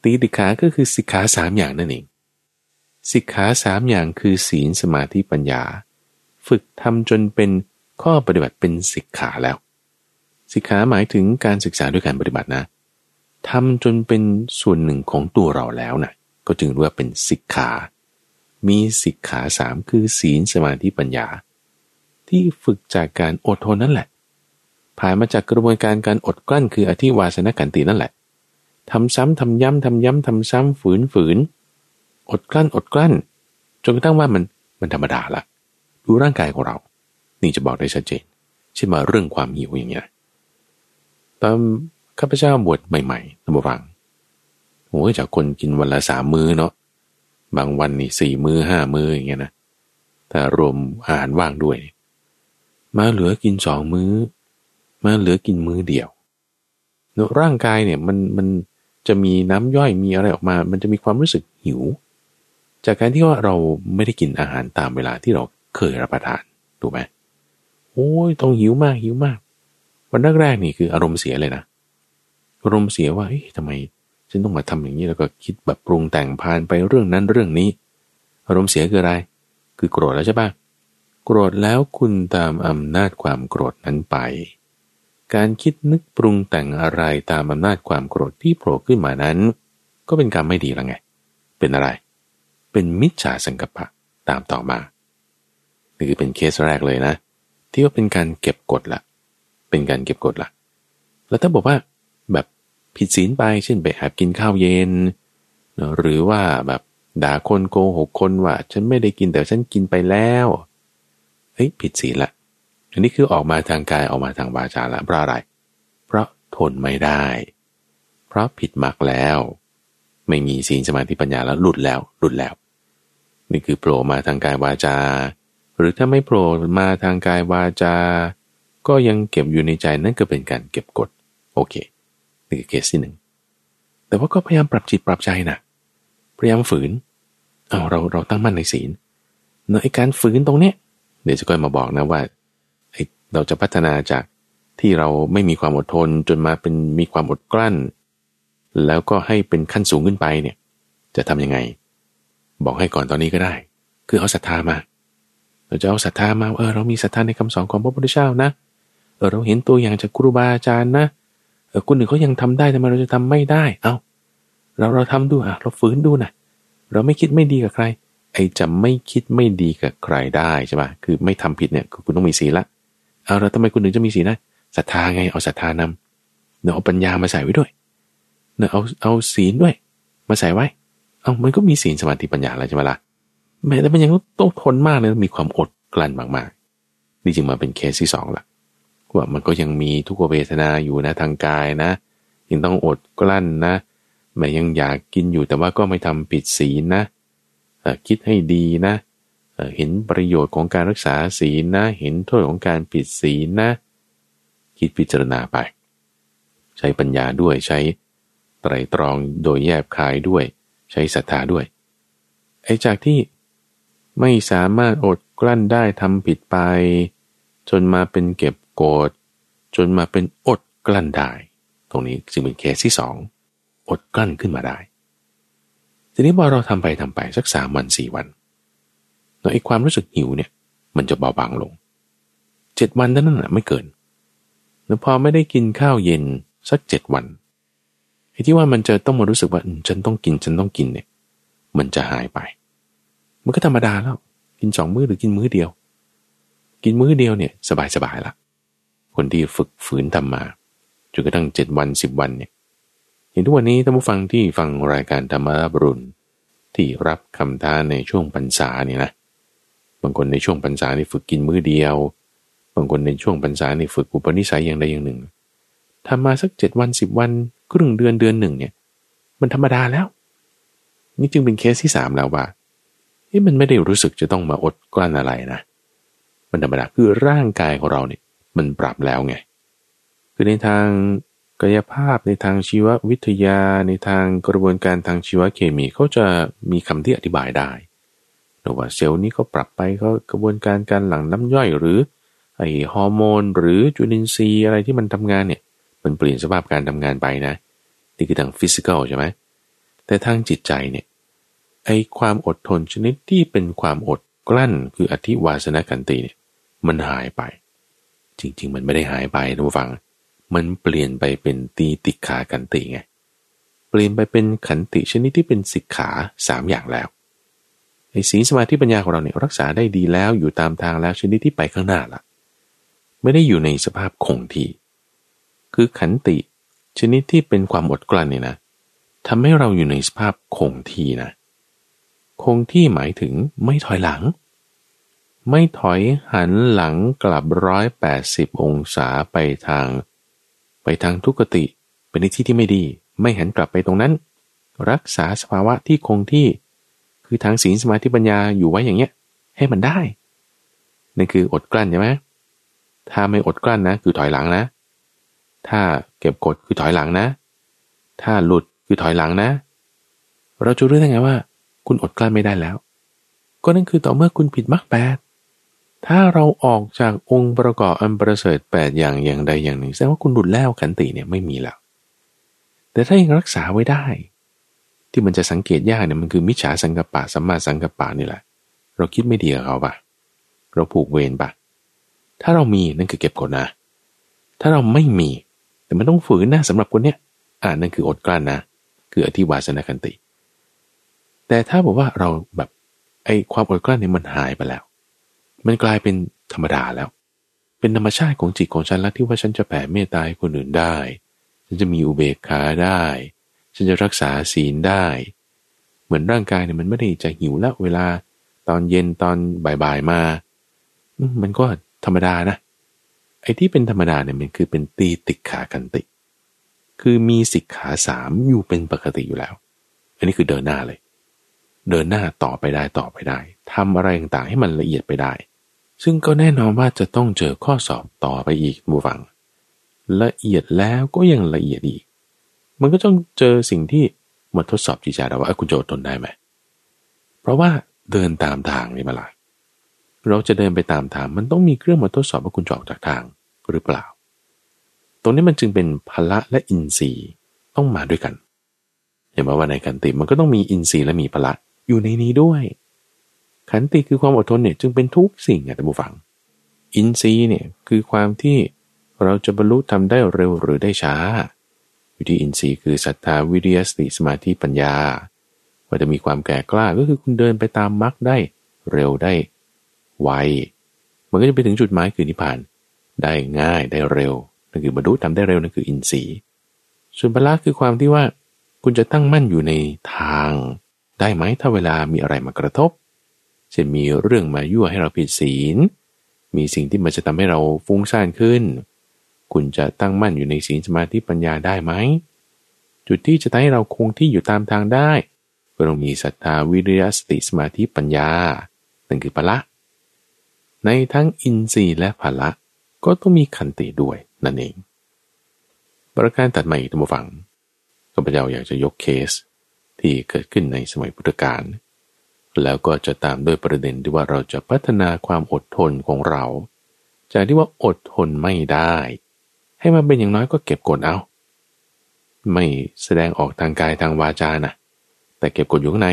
ตีติขาก็คือสิกขาสามอย่างนั่นเอง สิกขาสามอย่างคือศีลสมาธิปัญญา ฝึกทำจนเป็นข้อปฏิบัติเป็นสิกขาแล้ว สิกขาหมายถึงการศึกษาด้วยการปฏิบัตินะทำจนเป็นส่วนหนึ่งของตัวเราแล้วนะ ก็จึงเรียกว่าเป็นสิกขา มีสิกขาสามคือศีลสมาธิปัญญา ที่ฝึกจากการอดทนนั่นแหละ ผ่านมาจากกระบวนการการอดกลั้นคืออธิวาสนกันตินั่นแหละทำซ้ำทำย้ำทำย้ำทำซ้ำฝืนฝืน อดกลั้นอดกลั้นจนกระทั่งว่ามันมันธรรมดาละดูร่างกายของเรา นี่จะบอกได้ชัดเจนเช่นมาเรื่องความหิวอย่างเงี้ยตอนข้าพเจ้าบวชใหม่ๆท่านผู้ฟัง โอ้ยจากคนกินวันละสามมื้อเนาะบางวันนี่สี่มื้อห้ามื้ออย่างเงี้ยนะถ้ารวมอาหารว่างด้วย มาเหลือกินสองมื้อ มาเหลือกินมื้อเดียวร่างกายเนี่ยมันมันจะมีน้ำย่อยมีอะไรออกมา มันจะมีความรู้สึกหิว จากการที่ว่าเราไม่ได้กินอาหารตามเวลาที่เราเคยรับประทานถูกไหมโอ้ยต้องหิวมากหิวมาก วันแรกๆนี่คืออารมณ์เสียเลยนะ อารมณ์เสียว่าเฮ้ยทำไม ฉันต้องมาทำอย่างนี้แล้วก็คิดแบบปรุงแต่งผ่านไปเรื่องนั้นเรื่องนี้ อารมณ์เสียคืออะไร คือโกรธแล้วใช่ปะโกรธแล้วคุณตามอำนาจความโกรธนั้นไป การคิดนึกปรุงแต่งอะไรตามอำนาจความโกรธที่โผล่ขึ้นมานั้น ก็เป็นกรรไม่ดีแล้วไง เป็นอะไร เป็นมิจฉาสังกัปปะตามต่อมานี่คือเป็นเคสแรกเลยนะ ที่ว่าเป็นการเก็บกดละเป็นการเก็บกดละแล้วถ้าบอกว่าแบบ ผิดศีลไปเช่นไปแอบกินข้าวเย็น หรือว่าแบบด่าคนโกหกคนว่า ฉันไม่ได้กินแต่ฉันกินไปแล้วเฮ้ยผิดศีลละอันนี้คือออกมาทางกายออกมาทางวาจาละเพราะอะไร เพราะทนไม่ได้ เพราะผิดมักแล้ว ไม่มีศีลสมาธิปัญญาแล้วหลุดแล้วหลุดแล้ว นี่คือโผล่มาทางกายวาจา หรือถ้าไม่โผล่มาทางกายวาจา ก็ยังเก็บอยู่ในใจนั่นก็เป็นการเก็บกดโอเค นี่คือเคสที่หนึ่งแต่ว่าก็พยายามปรับจิตปรับใจนะพยายามฝืนเอาเราเราตั้งมั่นในศีลเนอะไอการฝืนตรงเนี้ยเดี๋ยวจะก็มาบอกนะว่าไอเราจะพัฒนาจากที่เราไม่มีความอดทนจนมาเป็นมีความอดกลั้น แล้วก็ให้เป็นขั้นสูงขึ้นไปเนี่ย จะทํำยังไง บอกให้ก่อนตอนนี้ก็ได้ คือเอาศรัทธามา เราจะเอาศรัทธามาเออเรามีศรัทธาในคำสอนของพระพุทธเจ้านะเออเราเห็นตัวอย่างจากครูบาอาจารย์นะเคนอื่นเขายังทำได้ทำไมเราจะทำไม่ได้ เอาเราเราทำดูอะ เราฝืนดูนะเราไม่คิดไม่ดีกับใคร ไอ้จะไม่คิดไม่ดีกับใครได้ใช่ปะคือไม่ทำผิดเนี่ยคุณต้องมีศีลละเอาเราทำไมคุณถึงจะมีศีลได้ศรัทธาไงเอาศรัทธานำเนาะเอาปัญญามาใส่ไว้ด้วยเนาะเอาเอาศีลด้วย มาใส่ไว้ เอามันก็มีศีลสมาธิปัญญาแล้วใช่ไหมล่ะแม้แต่มันยังต้องทนมากเลยมีความอดกลั้นมากๆนี่จึงมาเป็นเคสที่สองละ ว่ามันก็ยังมีทุกขเวทนาอยู่นะทางกายนะยังต้องอดกลั้นนะแม้ยังอยากกินอยู่แต่ว่าก็ไม่ทำผิดศีลนะคิดให้ดีนะเห็นประโยชน์ของการรักษาศีลนะ เห็นโทษของการผิดศีลนะ คิดพิจารณาไป ใช้ปัญญาด้วยใช้ไตรตรองโดยแยบคายด้วย ใช้ศรัทธาด้วยไอ้จากที่ไม่สามารถอดกลั้นได้ทำผิดไป จนมาเป็นเก็บ โกรธจนมาเป็นอดกลั้นได้ ตรงนี้จึงเป็นเคสที่สองอดกลั้นขึ้นมาได้ ทีนี้พอเราทำไปทำไปสักสามวันสี่วันแล้วไอ้ความรู้สึกหิวเนี่ย มันจะเบาบางลงเจ็ดวันนั้นน่ะไม่เกิน แล้วพอไม่ได้กินข้าวเย็นสักเจ็ดวันไอ้ที่ว่ามันจะต้องมารู้สึกว่าฉันต้องกินฉันต้องกินเนี่ย มันจะหายไป มันก็ธรรมดาแล้ว กินสองมื้อหรือกินมื้อเดียว กินมื้อเดียวเนี่ยสบายสบายละ คนที่ฝึกฝืนทำมาจนกระทั่งเจ็ดวันสิบวันเนี่ยเห็นทุกวันนี้ท่านผู้ฟังที่ฟังรายการธรรมรับรุนที่รับคำท้าในช่วงพรรษาเนี่ยนะบางคนในช่วงพรรษานี่ฝึกกินมื้อเดียว บางคนในช่วงพรรษานี่ฝึกอุปนิสัยอย่างใดอย่างหนึ่งทำมาสักเจ็ดวันสิบวันครึ่งเดือนเดือนหนึ่งเนี่ย มันธรรมดาแล้ว นี่จึงเป็นเคสที่สามแล้วว่าเฮ้มันไม่ได้รู้สึกจะต้องมาอดกลั้นอะไรนะ มันธรรมดาคือร่างกายของเราเนี่ย มันปรับแล้วไง คือในทางกายภาพในทางชีววิทยาในทางกระบวนการทางชีวเคมีเขาจะมีคำที่อธิบายได้ว่าเซลล์นี้เขาปรับไปเขากระบวนการการหลั่งน้ำย่อยหรือไอฮอร์โมน หรือจุลินทรีย์อะไรที่มันทำงานเนี่ยมันเปลี่ยนสภาพการทำงานไปนะนี่คือทาง physical ใช่ไหมแต่ทางจิตใจเนี่ยไอความอดทนชนิดที่เป็นความอดกลั้นคืออธิวาสนขันติเนี่ยมันหายไป จริง ๆ มันไม่ได้หายไปท่านผู้ฟัง มันเปลี่ยนไปเป็นตีติกขาขันติไง เปลี่ยนไปเป็นขันติชนิดที่เป็นสิกขาสามอย่างแล้วไอ้สีสมาธิปัญญาของเราเนี่ยรักษาได้ดีแล้วอยู่ตามทางแล้วชนิดที่ไปข้างหน้าละไม่ได้อยู่ในสภาพคงที่ คือขันติชนิดที่เป็นความอดกลั้นเนี่ยนะทำให้เราอยู่ในสภาพคงที่นะ คงที่หมายถึงไม่ถอยหลัง ไม่ถอยหันหลังกลับร้อยแปดสิบองศาไปทาง ไปทางทุกติ เป็นที่ที่ไม่ดี ไม่หันกลับไปตรงนั้น รักษาสภาวะที่คงที่ คือทางศีลสมาธิปัญญาอยู่ไว้อย่างเงี้ย ให้มันได้นั่นคืออดกลั้นใช่ไหมถ้าไม่อดกลั้นนะ คือถอยหลังนะ ถ้าเก็บกดคือถอยหลังนะ ถ้าหลุดคือถอยหลังนะ เราจะรู้ได้ไงว่า คุณอดกลั้นไม่ได้แล้ว ก็นั่นคือต่อเมื่อคุณผิดมรรคแปด ถ้าเราออกจากองค์ประกอบอันประเสริฐแปดอย่างอย่างใดอย่างหนึ่งแสดงว่าคุณหลุดแล้วขันติเนี่ยไม่มีแล้ว แต่ถ้ายังรักษาไว้ได้ ที่มันจะสังเกตยากเนี่ยมันคือมิจฉาสังกปะสัมมาสังกปะนี่แหละ เราคิดไม่ดีกับเขาปะเราผูกเวรปะถ้าเรามีนั่นคือเก็บกดนะ ถ้าเราไม่มี แต่มันต้องฝืนนะสำหรับคนเนี้ยอ่านั่นคืออดกลั้นนะ คืออธิวาสนาคันติ แต่ถ้าบอกว่าเราแบบไอ้ความอดกลั้นเนี่ยมันหายไปแล้ว มันกลายเป็นธรรมดาแล้ว เป็นธรรมชาติของจิตของฉันแล้วที่ว่าฉันจะแผ่เมตตาให้คนอื่นได้ ฉันจะมีอุเบกขาได้ ฉันจะรักษาศีลได้ เหมือนร่างกายเนี่ยมันไม่ได้จะหิวแล้วเวลาตอนเย็นตอนบ่ายๆมา มันก็ธรรมดานะ ไอ้ที่เป็นธรรมดาเนี่ยมันคือเป็นตีติขากันติ คือมีสิกขาสามอยู่เป็นปกติอยู่แล้ว อันนี้คือเดินหน้าเลย เดินหน้าต่อไปได้ต่อไปได้ทำอะไรต่างๆให้มันละเอียดไปได้ ซึ่งก็แน่นอนว่าจะต้องเจอข้อสอบต่อไปอีกบูฟัง ละเอียดแล้วก็ยังละเอียดอีก มันก็ต้องเจอสิ่งที่มาทดสอบจิตใจเราว่าคุณจะอดทนได้ไหม เพราะว่าเดินตามทางนี่มาละเราจะเดินไปตามทางมันต้องมีเครื่องมาทดสอบว่าคุณจะออกจากทางหรือเปล่า ตรงนี้มันจึงเป็นพละและอินทรีย์ต้องมาด้วยกัน เห็นไหมว่าในขันติมันก็ต้องมีอินทรีย์และมีพละอยู่ในนี้ด้วย ขันติคือความอดทนเนี่ยจึงเป็นทุกสิ่งอะท่านผู้ฟัง อินทรีย์เนี่ยคือความที่เราจะบรรลุทำได้เร็วหรือได้ช้าอยู่ที่อินทรีย์คือศรัทธาวิริยสติสมาธิปัญญา ว่าจะมีความแก่กล้าก็คือคุณเดินไปตามมรรคได้เร็วได้ไวมันก็จะไปถึงจุดหมายคือนิพพาน ได้ง่ายได้เร็วนั่นคือบรรลุทำได้เร็วนั่นคืออินทรีย์ ส่วนพละคือความที่ว่าคุณจะตั้งมั่นอยู่ในทาง ได้ไหมถ้าเวลามีอะไรมากระทบ เช่นมีเรื่องมายั่วให้เราผิดศีล มีสิ่งที่มันจะทำให้เราฟุ้งซ่านขึ้น คุณจะตั้งมั่นอยู่ในศีลสมาธิปัญญาได้ไหม จุดที่จะทำให้เราคงที่อยู่ตามทางได้ก็ต้องมีศรัทธาวิริยสติสมาธิปัญญา นั่นคือพละ ในทั้งอินทรีย์และพละก็ต้องมีขันติด้วยนั่นเอง ประการตัดใหม่ท่านผู้ฟังข้าพเจ้าอยากจะยกเคสที่เกิดขึ้นในสมัยพุทธกาล แล้วก็จะตามด้วยประเด็นที่ว่าเราจะพัฒนาความอดทนของเรา จากที่ว่าอดทนไม่ได้ ให้มันเป็นอย่างน้อยก็เก็บกดเอา ไม่แสดงออกทางกายทางวาจานะแต่เก็บกดอยู่ข้างใน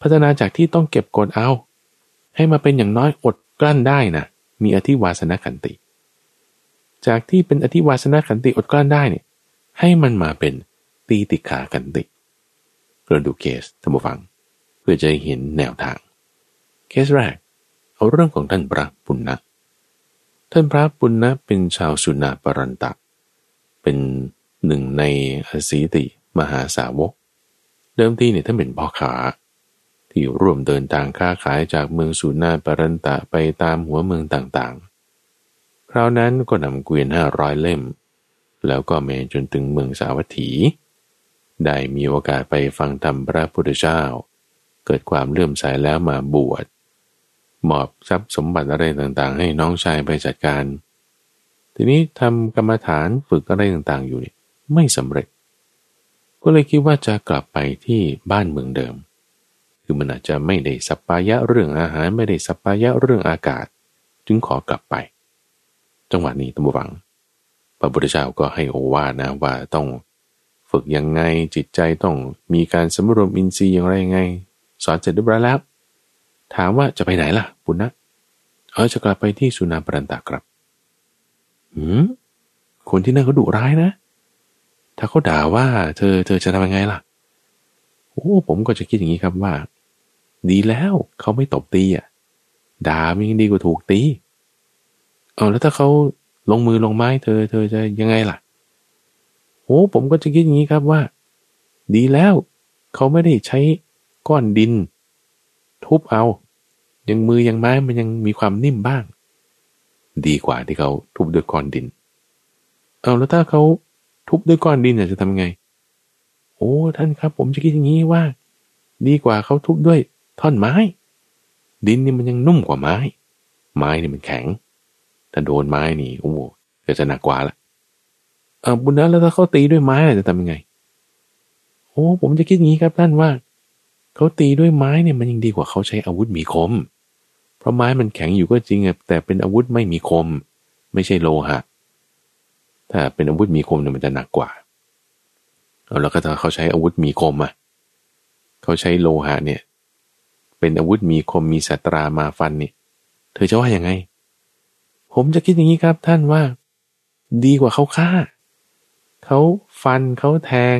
พัฒนาจากที่ต้องเก็บกดเอา ให้มาเป็นอย่างน้อยอดกลั้นได้นะมีอธิวาสนขันติ จากที่เป็นอธิวาสนขันติอดกลั้นได้เนี่ยให้มันมาเป็นตีติขาขันติเราดูเคสท่านผู้ฟัง เพื่อจะเห็นแนวทาง เคสแรก เอาเรื่องของท่านพระปุณณะท่านพระปุณณะเป็นชาวสุนาปรันตะ เป็นหนึ่งในอสีติมหาสาวก เดิมทีเนี่ยท่านเป็นพ่อขาที่ร่วมเดินทางค้าขายจากเมืองสุนาปรันตะไปตามหัวเมืองต่างๆ คราวนั้นก็นำเกวียนห้าร้อยเล่ม แล้วก็เมจนถึงเมืองสาวัตถี ได้มีโอกาสไปฟังธรรมพระพุทธเจ้า เกิดความเลื่อมใสแล้วมาบวชมอบทรัพย์สมบัติอะไรต่างๆ ให้น้องชายไปจัดการ ทีนี้ทำกรรมฐานฝึกอะไรต่างๆ อยู่นี่ไม่สำเร็จ ก็เลยคิดว่าจะกลับไปที่บ้านเมืองเดิม คือมันอาจจะไม่ได้สัปปายะเรื่องอาหารไม่ได้สัปปายะเรื่องอากาศ จึงขอกลับไป จังหวะนี้ตั้งวังพระพุทธเจ้าก็ให้โอวาทนะว่าต้องฝึกยังไงจิตใจต้องมีการสำรวมอินทรีย์อย่างไรยังไง สอนเสร็จเรียบร้อยแล้ว ถามว่าจะไปไหนล่ะปุณณะเออจะกลับไปที่สุนาปรันตากรับหืมคนที่นั่นเขาดุร้ายนะ ถ้าเขาด่าว่า เธอ เธอจะทำยังไงล่ะ โอ้ผมก็จะคิดอย่างนี้ครับว่า ดีแล้วเขาไม่ตบตีอะ ด่ามันยังดีกว่าถูกตี เอาแล้วถ้าเขาลงมือลงไม้ เธอ เธอจะยังไงล่ะ โอ้ผมก็จะคิดอย่างนี้ครับว่า ดีแล้วเขาไม่ได้ใช้ ก้อนดิน ทุบเอา ยังมือยังไม้มันยังมีความนิ่มบ้าง ดีกว่าที่เขาทุบด้วยก้อนดิน เอาแล้วถ้าเขาทุบด้วยก้อนดินจะทำไง โอ้ท่านครับ ผมจะคิดอย่างนี้ว่า ดีกว่าเขาทุบด้วยท่อนไม้ ดินนี่มันยังนุ่มกว่าไม้ ไม้นี่มันแข็งถ้าโดนไม้นี่โอ้ก็จะหนักกว่าละเออบุญนั้นแล้วถ้าเขาตีด้วยไม้จะทำยังไง โอ้ผมจะคิดอย่างนี้ครับท่านว่า เขาตีด้วยไม้เนี่ยมันยังดีกว่าเขาใช้อาวุธมีคม เพราะไม้มันแข็งอยู่ก็จริงแต่เป็นอาวุธไม่มีคม ไม่ใช่โลหะ ถ้าเป็นอาวุธมีคมเนี่ยมันจะหนักกว่าเอาแล้วก็ถ้าเขาใช้อาวุธมีคมอะเขาใช้โลหะเนี่ย เป็นอาวุธมีคมมีสัตรามาฟันเนี่ยเธอจะว่ายังไง ผมจะคิดอย่างนี้ครับท่านว่า ดีกว่าเขาฆ่าเขาฟันเขาแทง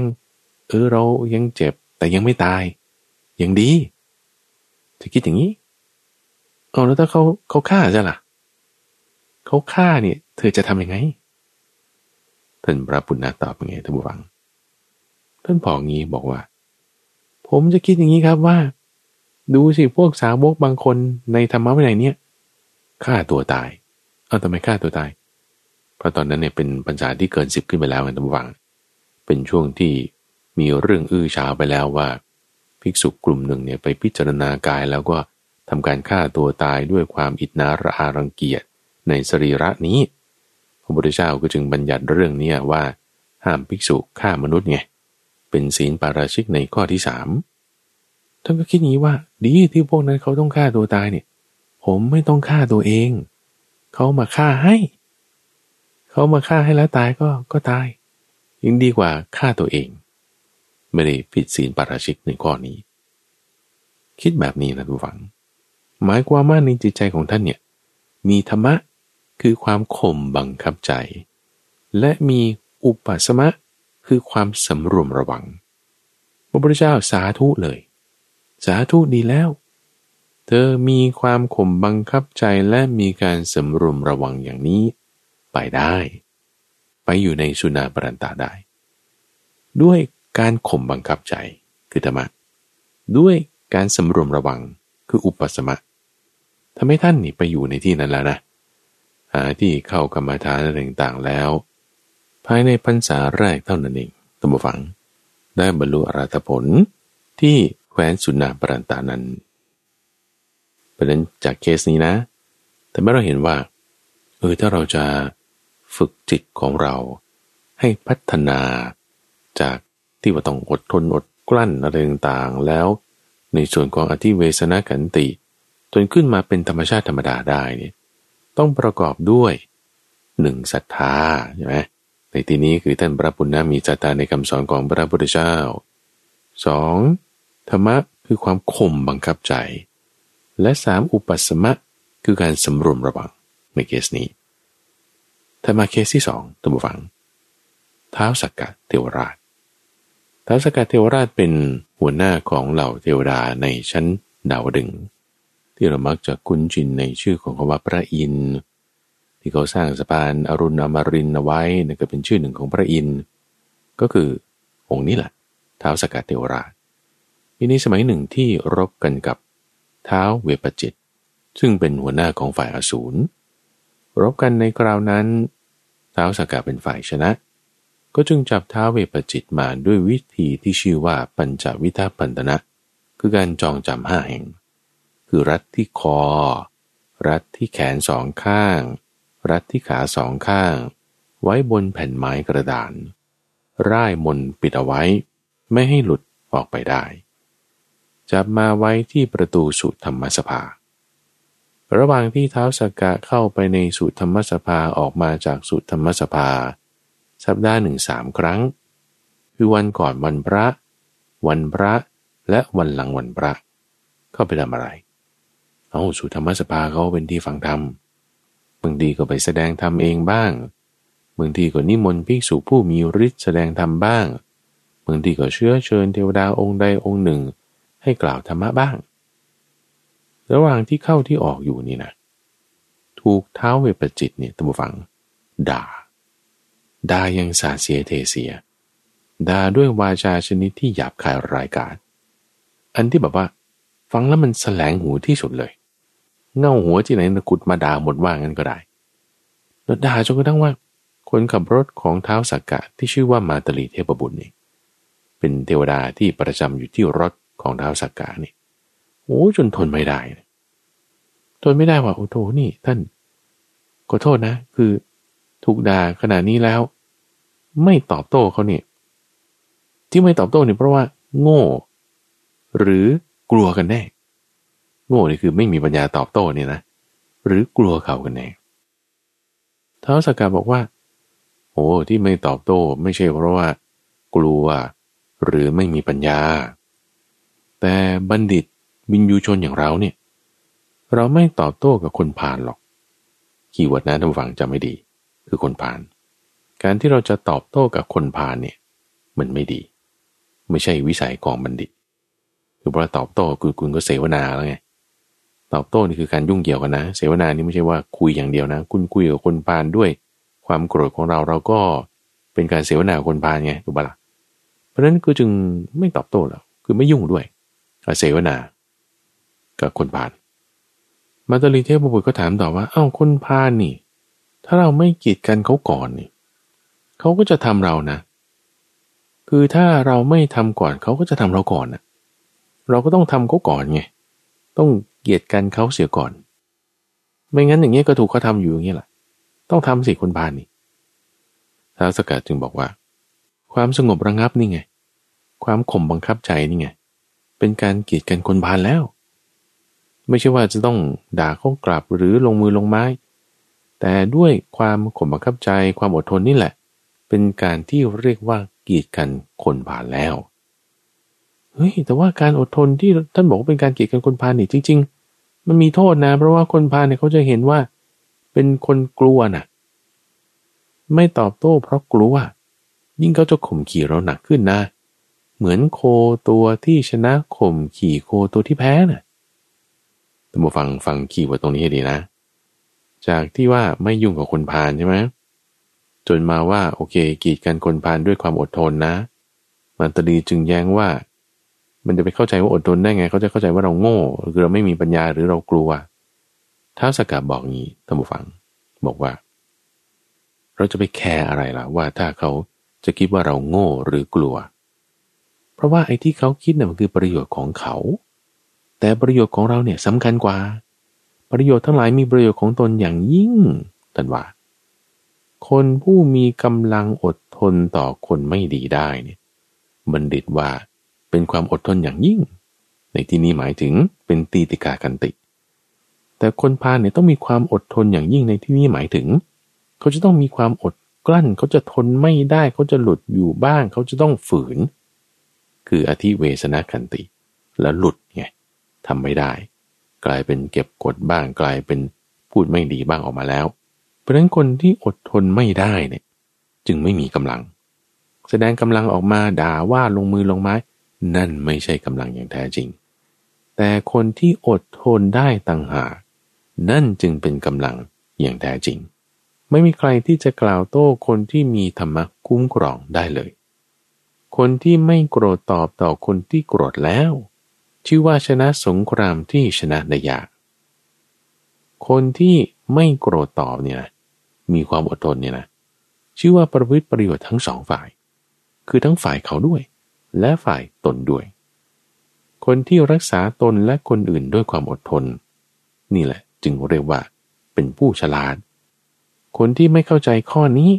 เออเรายังเจ็บแต่ยังไม่ตาย ยังดีจะคิดอย่างนี้เอาแล้วถ้าเขาเขาฆ่าจะล่ะเขาฆ่าเนี่ย เธอจะทำยังไงท่านพระปุณณะตอบยังไงท่านผู้ฟังท่านบองี้บอกว่า ผมจะคิดอย่างนี้ครับว่า ดูสิพวกสาวกบางคนในธรรมะวินัยเนี่ยฆ่าตัวตาย เอาทำไมฆ่าตัวตาย เพราะตอนนั้นเนี่ยเป็นปัญญาที่เกินสิบขึ้นไปแล้วท่านผู้ฟัง เป็นช่วงที่มีเรื่องอื้อฉาวไปแล้วว่า ภิกษุกลุ่มหนึ่งเนี่ยไปพิจารณากายแล้วก็ทำการฆ่าตัวตายด้วยความอิจนาระอารังเกียจในสรีระนี้ พระพุทธเจ้าก็จึงบัญญัติเรื่องนี้ว่า ห้ามภิกษุฆ่ามนุษย์ไง เป็นศีลปาราชิกในข้อที่สามท่านก็คิดงี้ว่าดีที่พวกนั้นเขาต้องฆ่าตัวตายเนี่ย ผมไม่ต้องฆ่าตัวเอง เขามาฆ่าให้ เขามาฆ่าให้แล้วตายก็ก็ตายยิ่งดีกว่าฆ่าตัวเอง ไม่ได้ผิดศีลปาราชิกในข้อนี้ คิดแบบนี้นะทุกฝัง หมายความว่าในจิตใจของท่านเนี่ยมีธรรมะคือความข่มบังคับใจ และมีอุปสมะคือความสำรวมระวัง พระพุทธเจ้าสาธุเลย สาธุดีแล้ว เธอมีความข่มบังคับใจและมีการสำรวมระวังอย่างนี้ไปได้ ไปอยู่ในสุนาปรันตาได้ ด้วย การข่มบังคับใจคือธรรมะ ด้วยการสำรวมระวังคืออุปสมะทำให้ท่านนี่ไปอยู่ในที่นั้นแล้วนะ หาที่เข้ากรรมฐานอะไรต่างๆแล้ว ภายในพรรษาแรกเท่านั้นเองตัมบฟัง ได้บรรลุอรัตผลที่แคว้นสุนาปรันตานั้นประเด็นจากเคสนี้นะ แต่เมื่อเราเห็นว่าเออถ้าเราจะฝึกจิตของเราให้พัฒนาจาก ที่ว่าต้องอดทนอดกลั้นอะไรต่างๆ แล้ว ในส่วนของอธิเวสนาขันติจนขึ้นมาเป็นธรรมชาติธรรมดาได้เนี่ยต้องประกอบด้วยหนึ่งศรัทธาใช่ไหมในที่นี้คือท่านพระปุณณมีศรัทธาในคำสอนของพระพุทธเจ้าสองธรรมะคือความข่มบังคับใจ และสามอุปสมะคือการสำรวมระวังในเคสนี้ถ้ามาเคสที่สองตัมฟัง เท้าสักกะเทวราช ท้าวสกกะเทวราชเป็นหัวหน้าของเหล่าเทวดาในชั้นดาวดึง ที่เรามักจะคุ้นชินในชื่อของคำว่าพระอินทร์ที่เขาสร้างสะพานอรุณอมรินเอาไว้นั่นก็เป็นชื่อหนึ่งของพระอินทร์ก็คือองค์นี้แหละท้าวสกัดเทวราชทีนี้สมัยหนึ่งที่รบกันกับเท้าเวปจิต ซึ่งเป็นหัวหน้าของฝ่ายอสูรรบกันในคราวนั้นเท้าสกัดเป็นฝ่ายชนะ ก็จึงจับเท้าเวปจิตมาด้วยวิธีที่ชื่อว่าปัญจวิทาปันตนะคือการจองจำห้าแห่ง คือรัดที่คอ รัดที่แขนสองข้าง รัดที่ขาสองข้าง ไว้บนแผ่นไม้กระดาน ร่ายมนปิดเอาไว้ ไม่ให้หลุดออกไปได้ จับมาไว้ที่ประตูสุธรรมสภา ระหว่างที่เท้าสกกะเข้าไปในสุธรรมสภาออกมาจากสุธรรมสภา สัปดาห์หนึ่งสามครั้ง คือวันก่อนวันพระ วันพระและวันหลังวันพระ เข้าไปทำอะไร เอาสู่ธรรมสภาเขาเป็นที่ฟังธรรมบางทีก็ไปแสดงธรรมเองบ้างบางทีก็นิมนต์ภิกษุผู้มีฤทธิ์แสดงธรรมบ้างบางทีก็เชื้อเชิญเทวดาองค์ใดองค์หนึ่ง ให้กล่าวธรรมะบ้าง ระหว่างที่เข้าที่ออกอยู่นี่นะถูกเท้าเวปจิตเนี่ยตัมบฟัง ด่า ด่ายังสาเสียเทเสียด่าด้วยวาจาชนิดที่หยาบคายรายกาศอันที่แบบว่า ฟังแล้วมันแสลงหูที่สุดเลย เง่าหัวที่ไหนนะกุดมาด่าหมดว่างั้นก็ได้แล้วด่าจนกระทั่งว่า คนขับรถของเท้าสักกะที่ชื่อว่ามาตลีเทพบุตรนี่เป็นเทวดาที่ประจำอยู่ที่รถของเท้าสักกะนี่โอ้จนทนไม่ได้ทนไม่ได้ว่าโอ้โหนี่ท่านขอโทษนะ คือ ถูกด่าขนาดนี้แล้ว ไม่ตอบโต้เขาเนี่ยที่ไม่ตอบโต้เนี่ยเพราะว่า โง่ หรือกลัวกันแน่ โง่นี่คือไม่มีปัญญาตอบโต้เนี่ยนะ หรือกลัวเขากันแน่ท้าวสกกาบอกว่าโอ้ที่ไม่ตอบโต้ไม่ใช่เพราะว่า กลัว หรือไม่มีปัญญา แต่บัณฑิตบินยูชนอย่างเราเนี่ย เราไม่ตอบโต้กับคนผ่านหรอกคีย์เวิร์ดนะท่านฟังจะไม่ดี คือคนผ่าน การที่เราจะตอบโต้กับคนผ่านเนี่ยมันไม่ดี ไม่ใช่วิสัยของบัณฑิตคือพอตอบโต้คือคุณก็เสวนาแล้วไงตอบโต้นี่คือการยุ่งเกี่ยวกันนะ เสวนานี่ไม่ใช่ว่าคุยอย่างเดียวนะ คุณคุยกับคนพาลด้วย ความโกรธของเราเราก็เป็นการเสวนาคนพาลไงถูกปะละ่ะเพราะฉะนั้นก็จึงไม่ตอบโต้แล้วคือไม่ยุ่งด้วยเสวนา กับคนพาลมาตาลีเทพบุตรก็ถามต่อว่า เอ้าคนพาลนี่ ถ้าเราไม่กีดกันเขาก่อนนี่เขาก็จะทำเรานะ คือถ้าเราไม่ทำก่อนเขาก็จะทำเราก่อนนะเราก็ต้องทำเขาก่อนไงต้องเกียดกันเขาเสียก่อน ไม่งั้นอย่างเงี้ยก็ถูกเขาทาอยู่อย่างเงี้ยแหละต้องทำสิคนพานนี่ท้าวสกัดจึงบอกว่า ความสงบระงับนี่ไง ความข่มบังคับใจนี่ไง เป็นการเกียดกันคนพานแล้ว ไม่ใช่ว่าจะต้องด่าเขากลับหรือลงมือลงไม้ แต่ด้วยความข่มบังคับใจความอดทนนี่แหละ เป็นการที่เรียกว่ากีดกันคนผ่านแล้วเฮ้ยแต่ว่าการอดทนที่ท่านบอกว่าเป็นการกีดกันคนผ่านนี่จริง ๆ มันมีโทษนะ เพราะว่าคนผ่านเนี่ยเขาจะเห็นว่า เป็นคนกลัวนะ่ะ ไม่ตอบโต้เพราะกลัว ยิ่งเขาจะข่มขี่เราหนักขึ้นนะ เหมือนโคตัวที่ชนะข่มขี่โคตัวที่แพ้นะ่ะท่านผู้ฟังฟังคีย์ว่าตรงนี้ให้ดีนะ จากที่ว่าไม่ยุ่งกับคนพาลใช่ไหมจนมาว่าโอเค กีดกันคนพาลด้วยความอดทนนะ มันตดีจึงแย้งว่า มันจะไปเข้าใจว่าอดทนได้ไง เขาจะเข้าใจว่าเราโง่หรือเราไม่มีปัญญาหรือเรากลัวท้าสกัดบอกงี้ท่านผู้ฟัง บอกว่า เราจะไปแคร์อะไรล่ะว่าถ้าเขาจะคิดว่าเราโง่หรือกลัว เพราะว่าไอ้ที่เขาคิดน่ะมันคือประโยชน์ของเขา แต่ประโยชน์ของเราเนี่ยสำคัญกว่า ประโยชน์ทั้งหลายมีประโยชน์ของตนอย่างยิ่งตันว่า คนผู้มีกำลังอดทนต่อคนไม่ดีได้เนี่ยบัณฑิตว่าเป็นความอดทนอย่างยิ่ง ในที่นี้หมายถึงเป็นตีติกากันติ แต่คนพาลเนี่ยต้องมีความอดทนอย่างยิ่งในที่นี้หมายถึง เขาจะต้องมีความอดกลั้นเขาจะทนไม่ได้เขาจะหลุดอยู่บ้าง เขาจะต้องฝืน คืออธิเวสนาคันติ แล้วหลุดไงทำไม่ได้ กลายเป็นเก็บกดบ้างกลายเป็นพูดไม่ดีบ้างออกมาแล้ว เพราะฉะนั้นคนที่อดทนไม่ได้เนี่ยจึงไม่มีกำลัง แสดงกำลังออกมาด่าว่าลงมือลงไม้ นั่นไม่ใช่กำลังอย่างแท้จริง แต่คนที่อดทนได้ต่างหากนั่นจึงเป็นกำลังอย่างแท้จริง ไม่มีใครที่จะกล่าวโต้คนที่มีธรรมะคุ้มครองได้เลย คนที่ไม่โกรธตอบต่อคนที่โกรธแล้ว ชื่อว่าชนะสงครามที่ชนะได้ยาก คนที่ไม่โกรธตอบเนี่ยมีความอดทนเนี่ยนะชื่อว่าประพฤติประโยชน์ทั้งสองฝ่าย คือทั้งฝ่ายเขาด้วย และฝ่ายตนด้วย คนที่รักษาตนและคนอื่นด้วยความอดทน นี่แหละจึงเรียกว่า เป็นผู้ฉลาด คนที่ไม่เข้าใจข้อนี้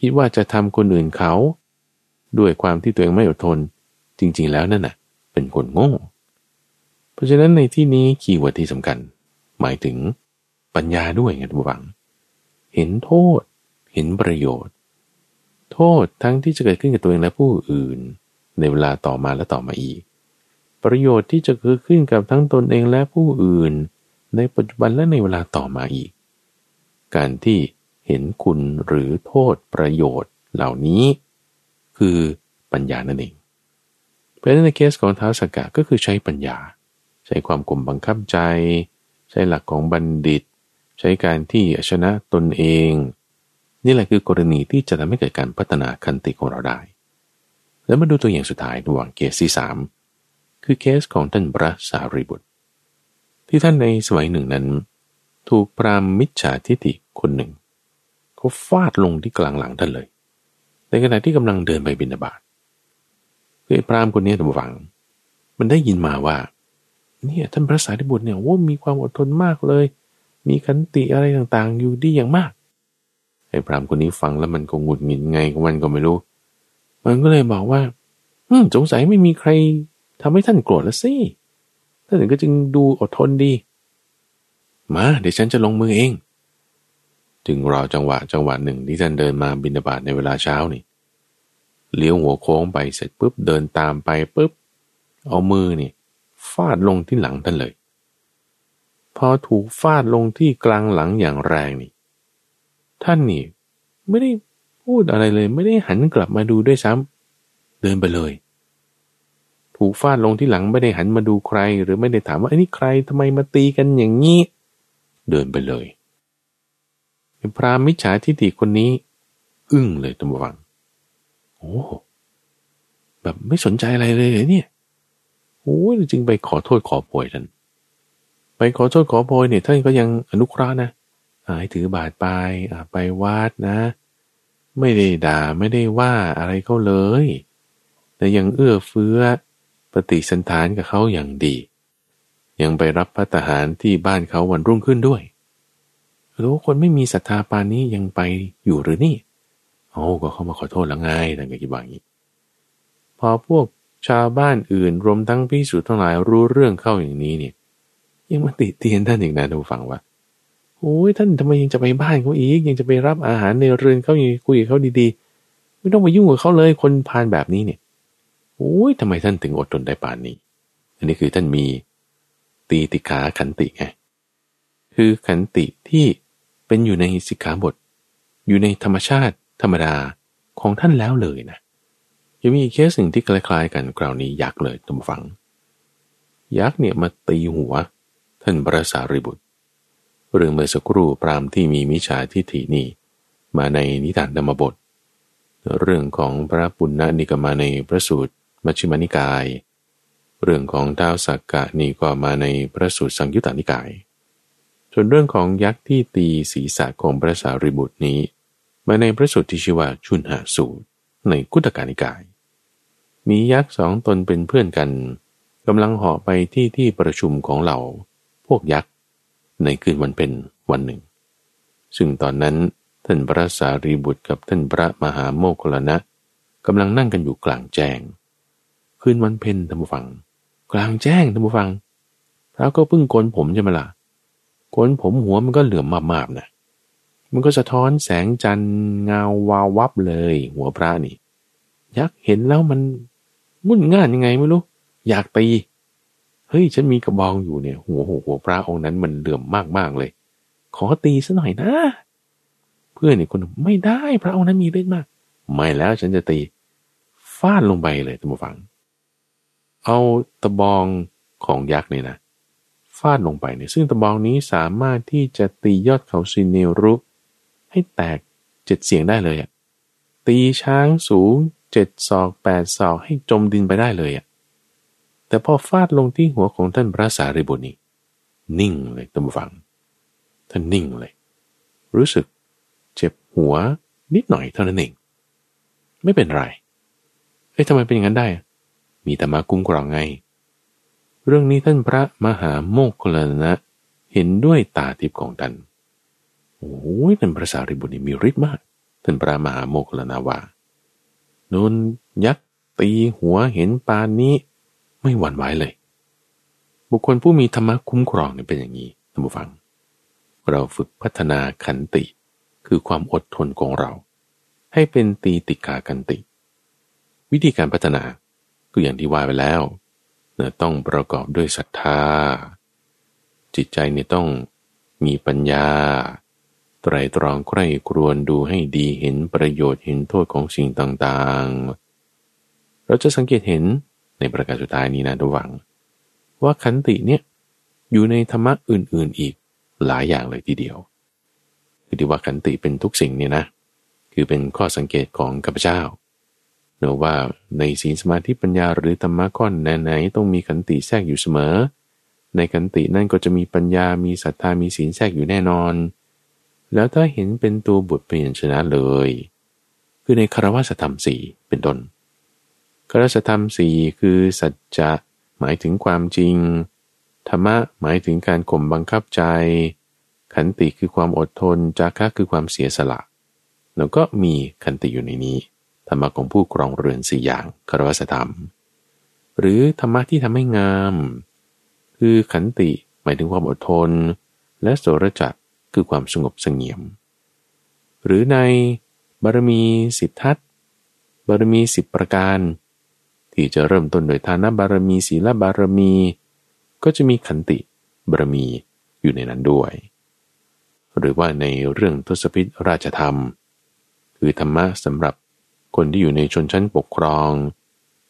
คิดว่าจะทำคนอื่นเขา ด้วยความที่ตัวเองไม่อดทน จริงๆแล้วนั่นน่ะ เป็นคนโง่ เพราะฉะนั้นในที่นี้ keyword ที่สำคัญ หมายถึงปัญญาด้วยไงท่านผู้ฟัง เห็นโทษ เห็นประโยชน์ โทษทั้งที่จะเกิดขึ้นกับตัวเองและผู้อื่น ในเวลาต่อมาและต่อมาอีก ประโยชน์ที่จะเกิดขึ้นกับทั้งตนเองและผู้อื่น ในปัจจุบันและในเวลาต่อมาอีก การที่เห็นคุณหรือโทษประโยชน์เหล่านี้ คือปัญญานั่นเองเพราะฉะนั้นในเคสของท้าวสกกะก็คือใช้ปัญญา ช้ความกลมบังคับใจ ใช้หลักของบัณฑิต ใช้การที่ชนะตนเอง นี่แหละคือกรณีที่จะทำให้เกิดการพัฒนาคันติของเราได้ แล้วมาดูตัวอย่างสุดท้ายระหว่างเคสที่สามคือเคสของท่านพระสารีบุตร ที่ท่านในสมัยหนึ่งนั้น ถูกพรามมิจฉาทิฏฐิคนหนึ่งเขาฟาดลงที่กลางหลังท่านเลย ในขณะที่กำลังเดินไปบินาบาตคือพรามคนนี้ถูกฝัง มันได้ยินมาว่า เนี่ยท่านพระสารีบุตรเนี่ยว่ามีความอดทนมากเลย มีขันติอะไรต่างๆ อยู่ดีอย่างมากไอ้พรามคนนี้ฟังแล้วมันก็หงุดหงิดไงของมันก็ไม่รู้ มันก็เลยบอกว่า อืมสงสัยไม่มีใครทำให้ท่านโกรธแล้วสิท่านถึงก็จึงดูอดทนดี มาเดี๋ยวฉันจะลงมือเอง จึงรอจังหวะจังหวะหนึ่งที่ท่านเดินมาบินาบาตในเวลาเช้านี่เลี้ยวหัวโค้งไปเสร็จปุ๊บเดินตามไปปุ๊บเอามือนี่ ฟาดลงที่หลังท่านเลย พอถูกฟาดลงที่กลางหลังอย่างแรงนี่ ท่านนี่ไม่ได้พูดอะไรเลย ไม่ได้หันกลับมาดูด้วยซ้ำเดินไปเลย ถูกฟาดลงที่หลังไม่ได้หันมาดูใคร หรือไม่ได้ถามว่าไอ้นี่ใครทำไมมาตีกันอย่างนี้ เดินไปเลยพระมิจฉาทิฏฐิคนนี้ อึ้งเลยตัมวังโอ้แบบไม่สนใจอะไรเลยเนี่ย โอ้ยจึงไปขอโทษขอโพยท่านไปขอโทษขอโพยเนี่ยท่านก็ยังอนุเคราะห์นะใหายถือบาทไปไปวาดนะ ไม่ได้ด่าไม่ได้ว่าอะไรเขาเลย แต่ยังเอื้อเฟื้อปฏิสันฐานกับเขาอย่างดี ยังไปรับพัฒหารที่บ้านเขาวันรุ่งขึ้นด้วยรู้คนไม่มีศรัทธาปานนี้ยังไปอยู่หรือนี่โอ้ก็เข้ามาขอโทษแล้วไงท่านก็คิดว่าอย่างนี้พอพวก ชาวบ้านอื่นรวมทั้งพิสูจน์ทั้งหลายรู้เรื่องเข้าอย่างนี้เนี่ยยังมาติเตียนท่านอีกนะท่านผู้ฟังว่าโอ้ยท่านทำไมยังจะไปบ้านเขาอีก ยังจะไปรับอาหารในเรือนเขายังคุยกับเขาดีๆ ไม่ต้องไปยุ่งกับเขาเลยคนพานแบบนี้เนี่ยโอ้ยทำไมท่านถึงอดทนได้ป่านนี้ อันนี้คือท่านมีตีติขาขันติไงคือขันติที่เป็นอยู่ในสิกขาบท อยู่ในธรรมชาติธรรมดาของท่านแล้วเลยนะ ยังมีอีกเคสหนึ่งที่คล้ายๆกันคราวนี้ยักษ์เลยท่านฟัง ยักษ์เนี่ยมาตีหัว ท่านพระสารีบุตร เรื่องเมื่อสักครู่ปรามที่มีมิจฉาทิฏฐินี่ มาในนิทานธรรมบท เรื่องของพระปุณณนิกมาในพระสูตรมัชฌิมานิกาย เรื่องของดาวสักกะนี่ก็มาในพระสูตรสังยุตตานิกาย ส่วนเรื่องของยักษ์ที่ตีศีรษะของพระสารีบุตรนี้ มาในพระสูตรที่ชื่อว่าชุนหาสูตรในกุตกานิกาย มียักษ์สองตนเป็นเพื่อนกันกำลังเหาะไปที่ที่ประชุมของเราพวกยักษ์ในคืนวันเป็นวันหนึ่ง ซึ่งตอนนั้นท่านพระสารีบุตรกับท่านพระมหาโมคลนะกำลังนั่งกันอยู่กลางแจ้ง คืนวันเพ็ญท่านผู้ฟัง กลางแจ้งท่านผู้ฟังพระก็เพิ่งโกนผมใช่ไหมล่ะโกนผมหัวมันก็เหลื่อมมากๆนะมันก็สะท้อนแสงจันทร์เงาวาววับเลย หัวพระนี่ ยักษ์เห็นแล้วมัน งุ่นง่านยังไงไม่รู้ อยากตีเฮ้ย ฉันมีกระบองอยู่เนี่ย หัวหัวหัวพระองค์นั้นมันเหลื่อมมากๆเลย ขอตีซะหน่อยนะ เพื่อนอีกคนไม่ได้พระองค์นั้นมีฤทธิ์มาก ไม่แล้วฉันจะตีฟาดลงไปเลยท่านผู้ฟัง เอาตะบองของยักษ์เนี่ยนะฟาดลงไปเนี่ยซึ่งตะบองนี้สามารถที่จะตียอดเขาซีเนรุ ให้แตกเจ็ดเสียงได้เลยอะตีช้างสูง เจ็ดศอกแปดศอกให้จมดินไปได้เลยอะแต่พอฟาดลงที่หัวของท่านพระสารีบุตรนี่นิ่งเลยตั้มฟัง ท่านนิ่งเลย รู้สึกเจ็บหัวนิดหน่อยเท่านั้นเอง ไม่เป็นไรเอ้ยทำไมเป็นอย่างนั้นได้ มีธรรมาคุ้มครองไง เรื่องนี้ท่านพระมหาโมกขลนะ เห็นด้วยตาทิพย์ของท่านโอ้ยท่านพระสารีบุตรนี่มีฤทธิ์มาก ท่านพระมหาโมกขลนะว่า นุนยักษ์ตีหัวเห็นปานนี้ไม่หวั่นไหวเลย บุคคลผู้มีธรรมะคุ้มครองเนี่ยเป็นอย่างนี้ท่านผู้ฟัง เราฝึกพัฒนาขันติ คือความอดทนของเรา ให้เป็นตีติกาขันติ วิธีการพัฒนาก็อย่างที่ว่าไปแล้วเนะต้องประกอบด้วยศรัทธา จิตใจเนี่ยต้องมีปัญญา ไตรตรองใคร่ครวญดูให้ดีเห็นประโยชน์เห็นโทษของสิ่งต่างๆ เราจะสังเกตเห็นในประการสุดท้ายนี้นะระวัง ว่าขันติเนี่ยอยู่ในธรรมะอื่นๆอีกหลายอย่างเลยทีเดียว คือที่ว่าขันติเป็นทุกสิ่งเนี่ยนะ คือเป็นข้อสังเกตของข้าพเจ้าเนว่าในศีลสมาธิปัญญาหรือธรรมะข้อไหนๆต้องมีขันติแทรกอยู่เสมอ ในขันตินั่นก็จะมีปัญญามีศรัทธามีศีลแทรกอยู่แน่นอน แล้วถ้าเห็นเป็นตัวบทเปลี่ยนชนะเลย คือในคารวะธรรมสี่เป็นต้นกรสธรรมสี่คือสัจจะหมายถึงความจริง ธรรมะหมายถึงการข่มบังคับใจ ขันติคือความอดทน จาคะคือความเสียสละแล้วก็มีขันติอยู่ในนี้ ธรรมะของผู้ครองเรือนสี่อย่างคารวสธรรม หรือธรรมะที่ทำให้งาม คือขันติหมายถึงความอดทน และโสรจัก คือความสงบสงเงียม หรือในบารมีสิทธัตบารมีสิบประการ ที่จะเริ่มต้นโดยทานบารมีศีลบารมี ก็จะมีขันติบารมีอยู่ในนั้นด้วย หรือว่าในเรื่องทศพิธราชธรรม คือธรรมะสำหรับคนที่อยู่ในชนชั้นปกครอง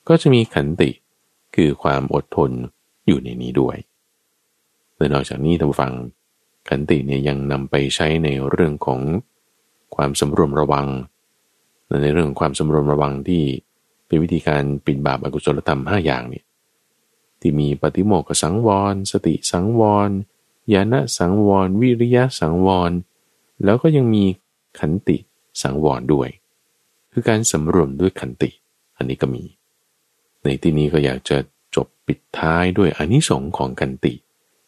ก็จะมีขันติคือความอดทนอยู่ในนี้ด้วยและนอกจากนี้ท่านฟัง ขันติเนี่ยยังนำไปใช้ในเรื่องของความสำรวมระวัง ในเรื่องความสำรวมระวังที่เป็นวิธีการปิดบาปอกุศลธรรมห้าอย่างเนี่ยที่มีปฏิโมกสังวร สติสังวรญาณสังวร วิริยะสังวร แล้วก็ยังมีขันติสังวรด้วย คือการสำรวมด้วยขันติ อันนี้ก็มี ในที่นี้ก็อยากจะจบปิดท้ายด้วยอนิสงค์ของขันติ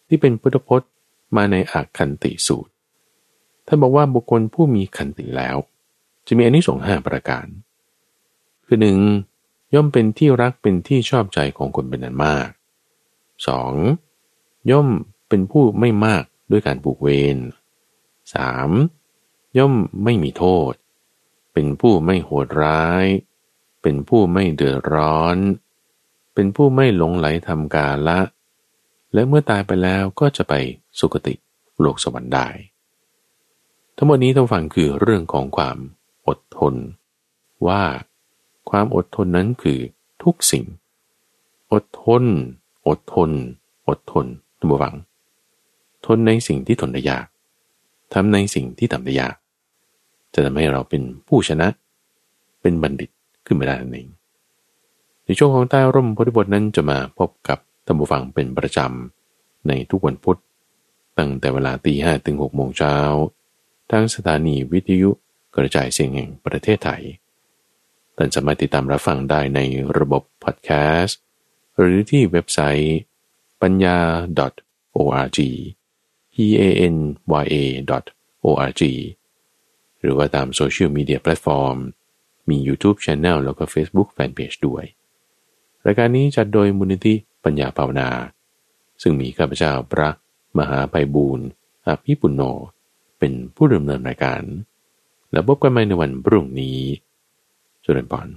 ที่เป็นพุทธพจน์ มาในอักขันติสูตร ท่านบอกว่าบุคคลผู้มีขันติแล้ว จะมีอนิสงส์ห้าประการ คือหนึ่งย่อมเป็นที่รักเป็นที่ชอบใจของคนเป็นอันมาก 2. ย่อมเป็นผู้ไม่มากด้วยการผูกเวร 3. ย่อมไม่มีโทษ เป็นผู้ไม่โหดร้าย เป็นผู้ไม่เดือดร้อน เป็นผู้ไม่หลงไหลทำกาละ และเมื่อตายไปแล้วก็จะไป สุคติโลกสวรรค์ได้ ทั้งหมดนี้ต้องฟังคือเรื่องของความอดทน ว่าความอดทนนั้นคือทุกสิ่ง อดทน อดทน อดทนทุกฝัง ทนในสิ่งที่ทนได้ยากทำในสิ่งที่ทำได้ยาก จะทำให้เราเป็นผู้ชนะ เป็นบัณฑิตขึ้นมาได้นั่นเองในช่วงของใต้ร่มพุทธบทนั้นจะมาพบกับท่านผู้ฟังเป็นประจำในทุกวันพุธ ตั้งแต่เวลาตีห้ถึงหกโมงเช้าทางสถานีวิทยุกระจายเสียงแห่งประเทศไทย ท่านสามารถติดตามรับฟังได้ในระบบพอดแคสต์ หรือที่เว็บไซต์ปัญญา .org p a n y a org หรือว่าตาม social media platform มี YouTube Channel แล้วก็ Facebook Fanpage ด้วย รายการนี้จัดโดยมูลนิธิปัญญาภาวนา ซึ่งมีข้าพเจ้าพระ มหาไพบูลย์อภิปุณโณเป็นผู้ดำเนินรายการ แล้วพบกันใหม่ในวันพรุ่งนี้จุลปอน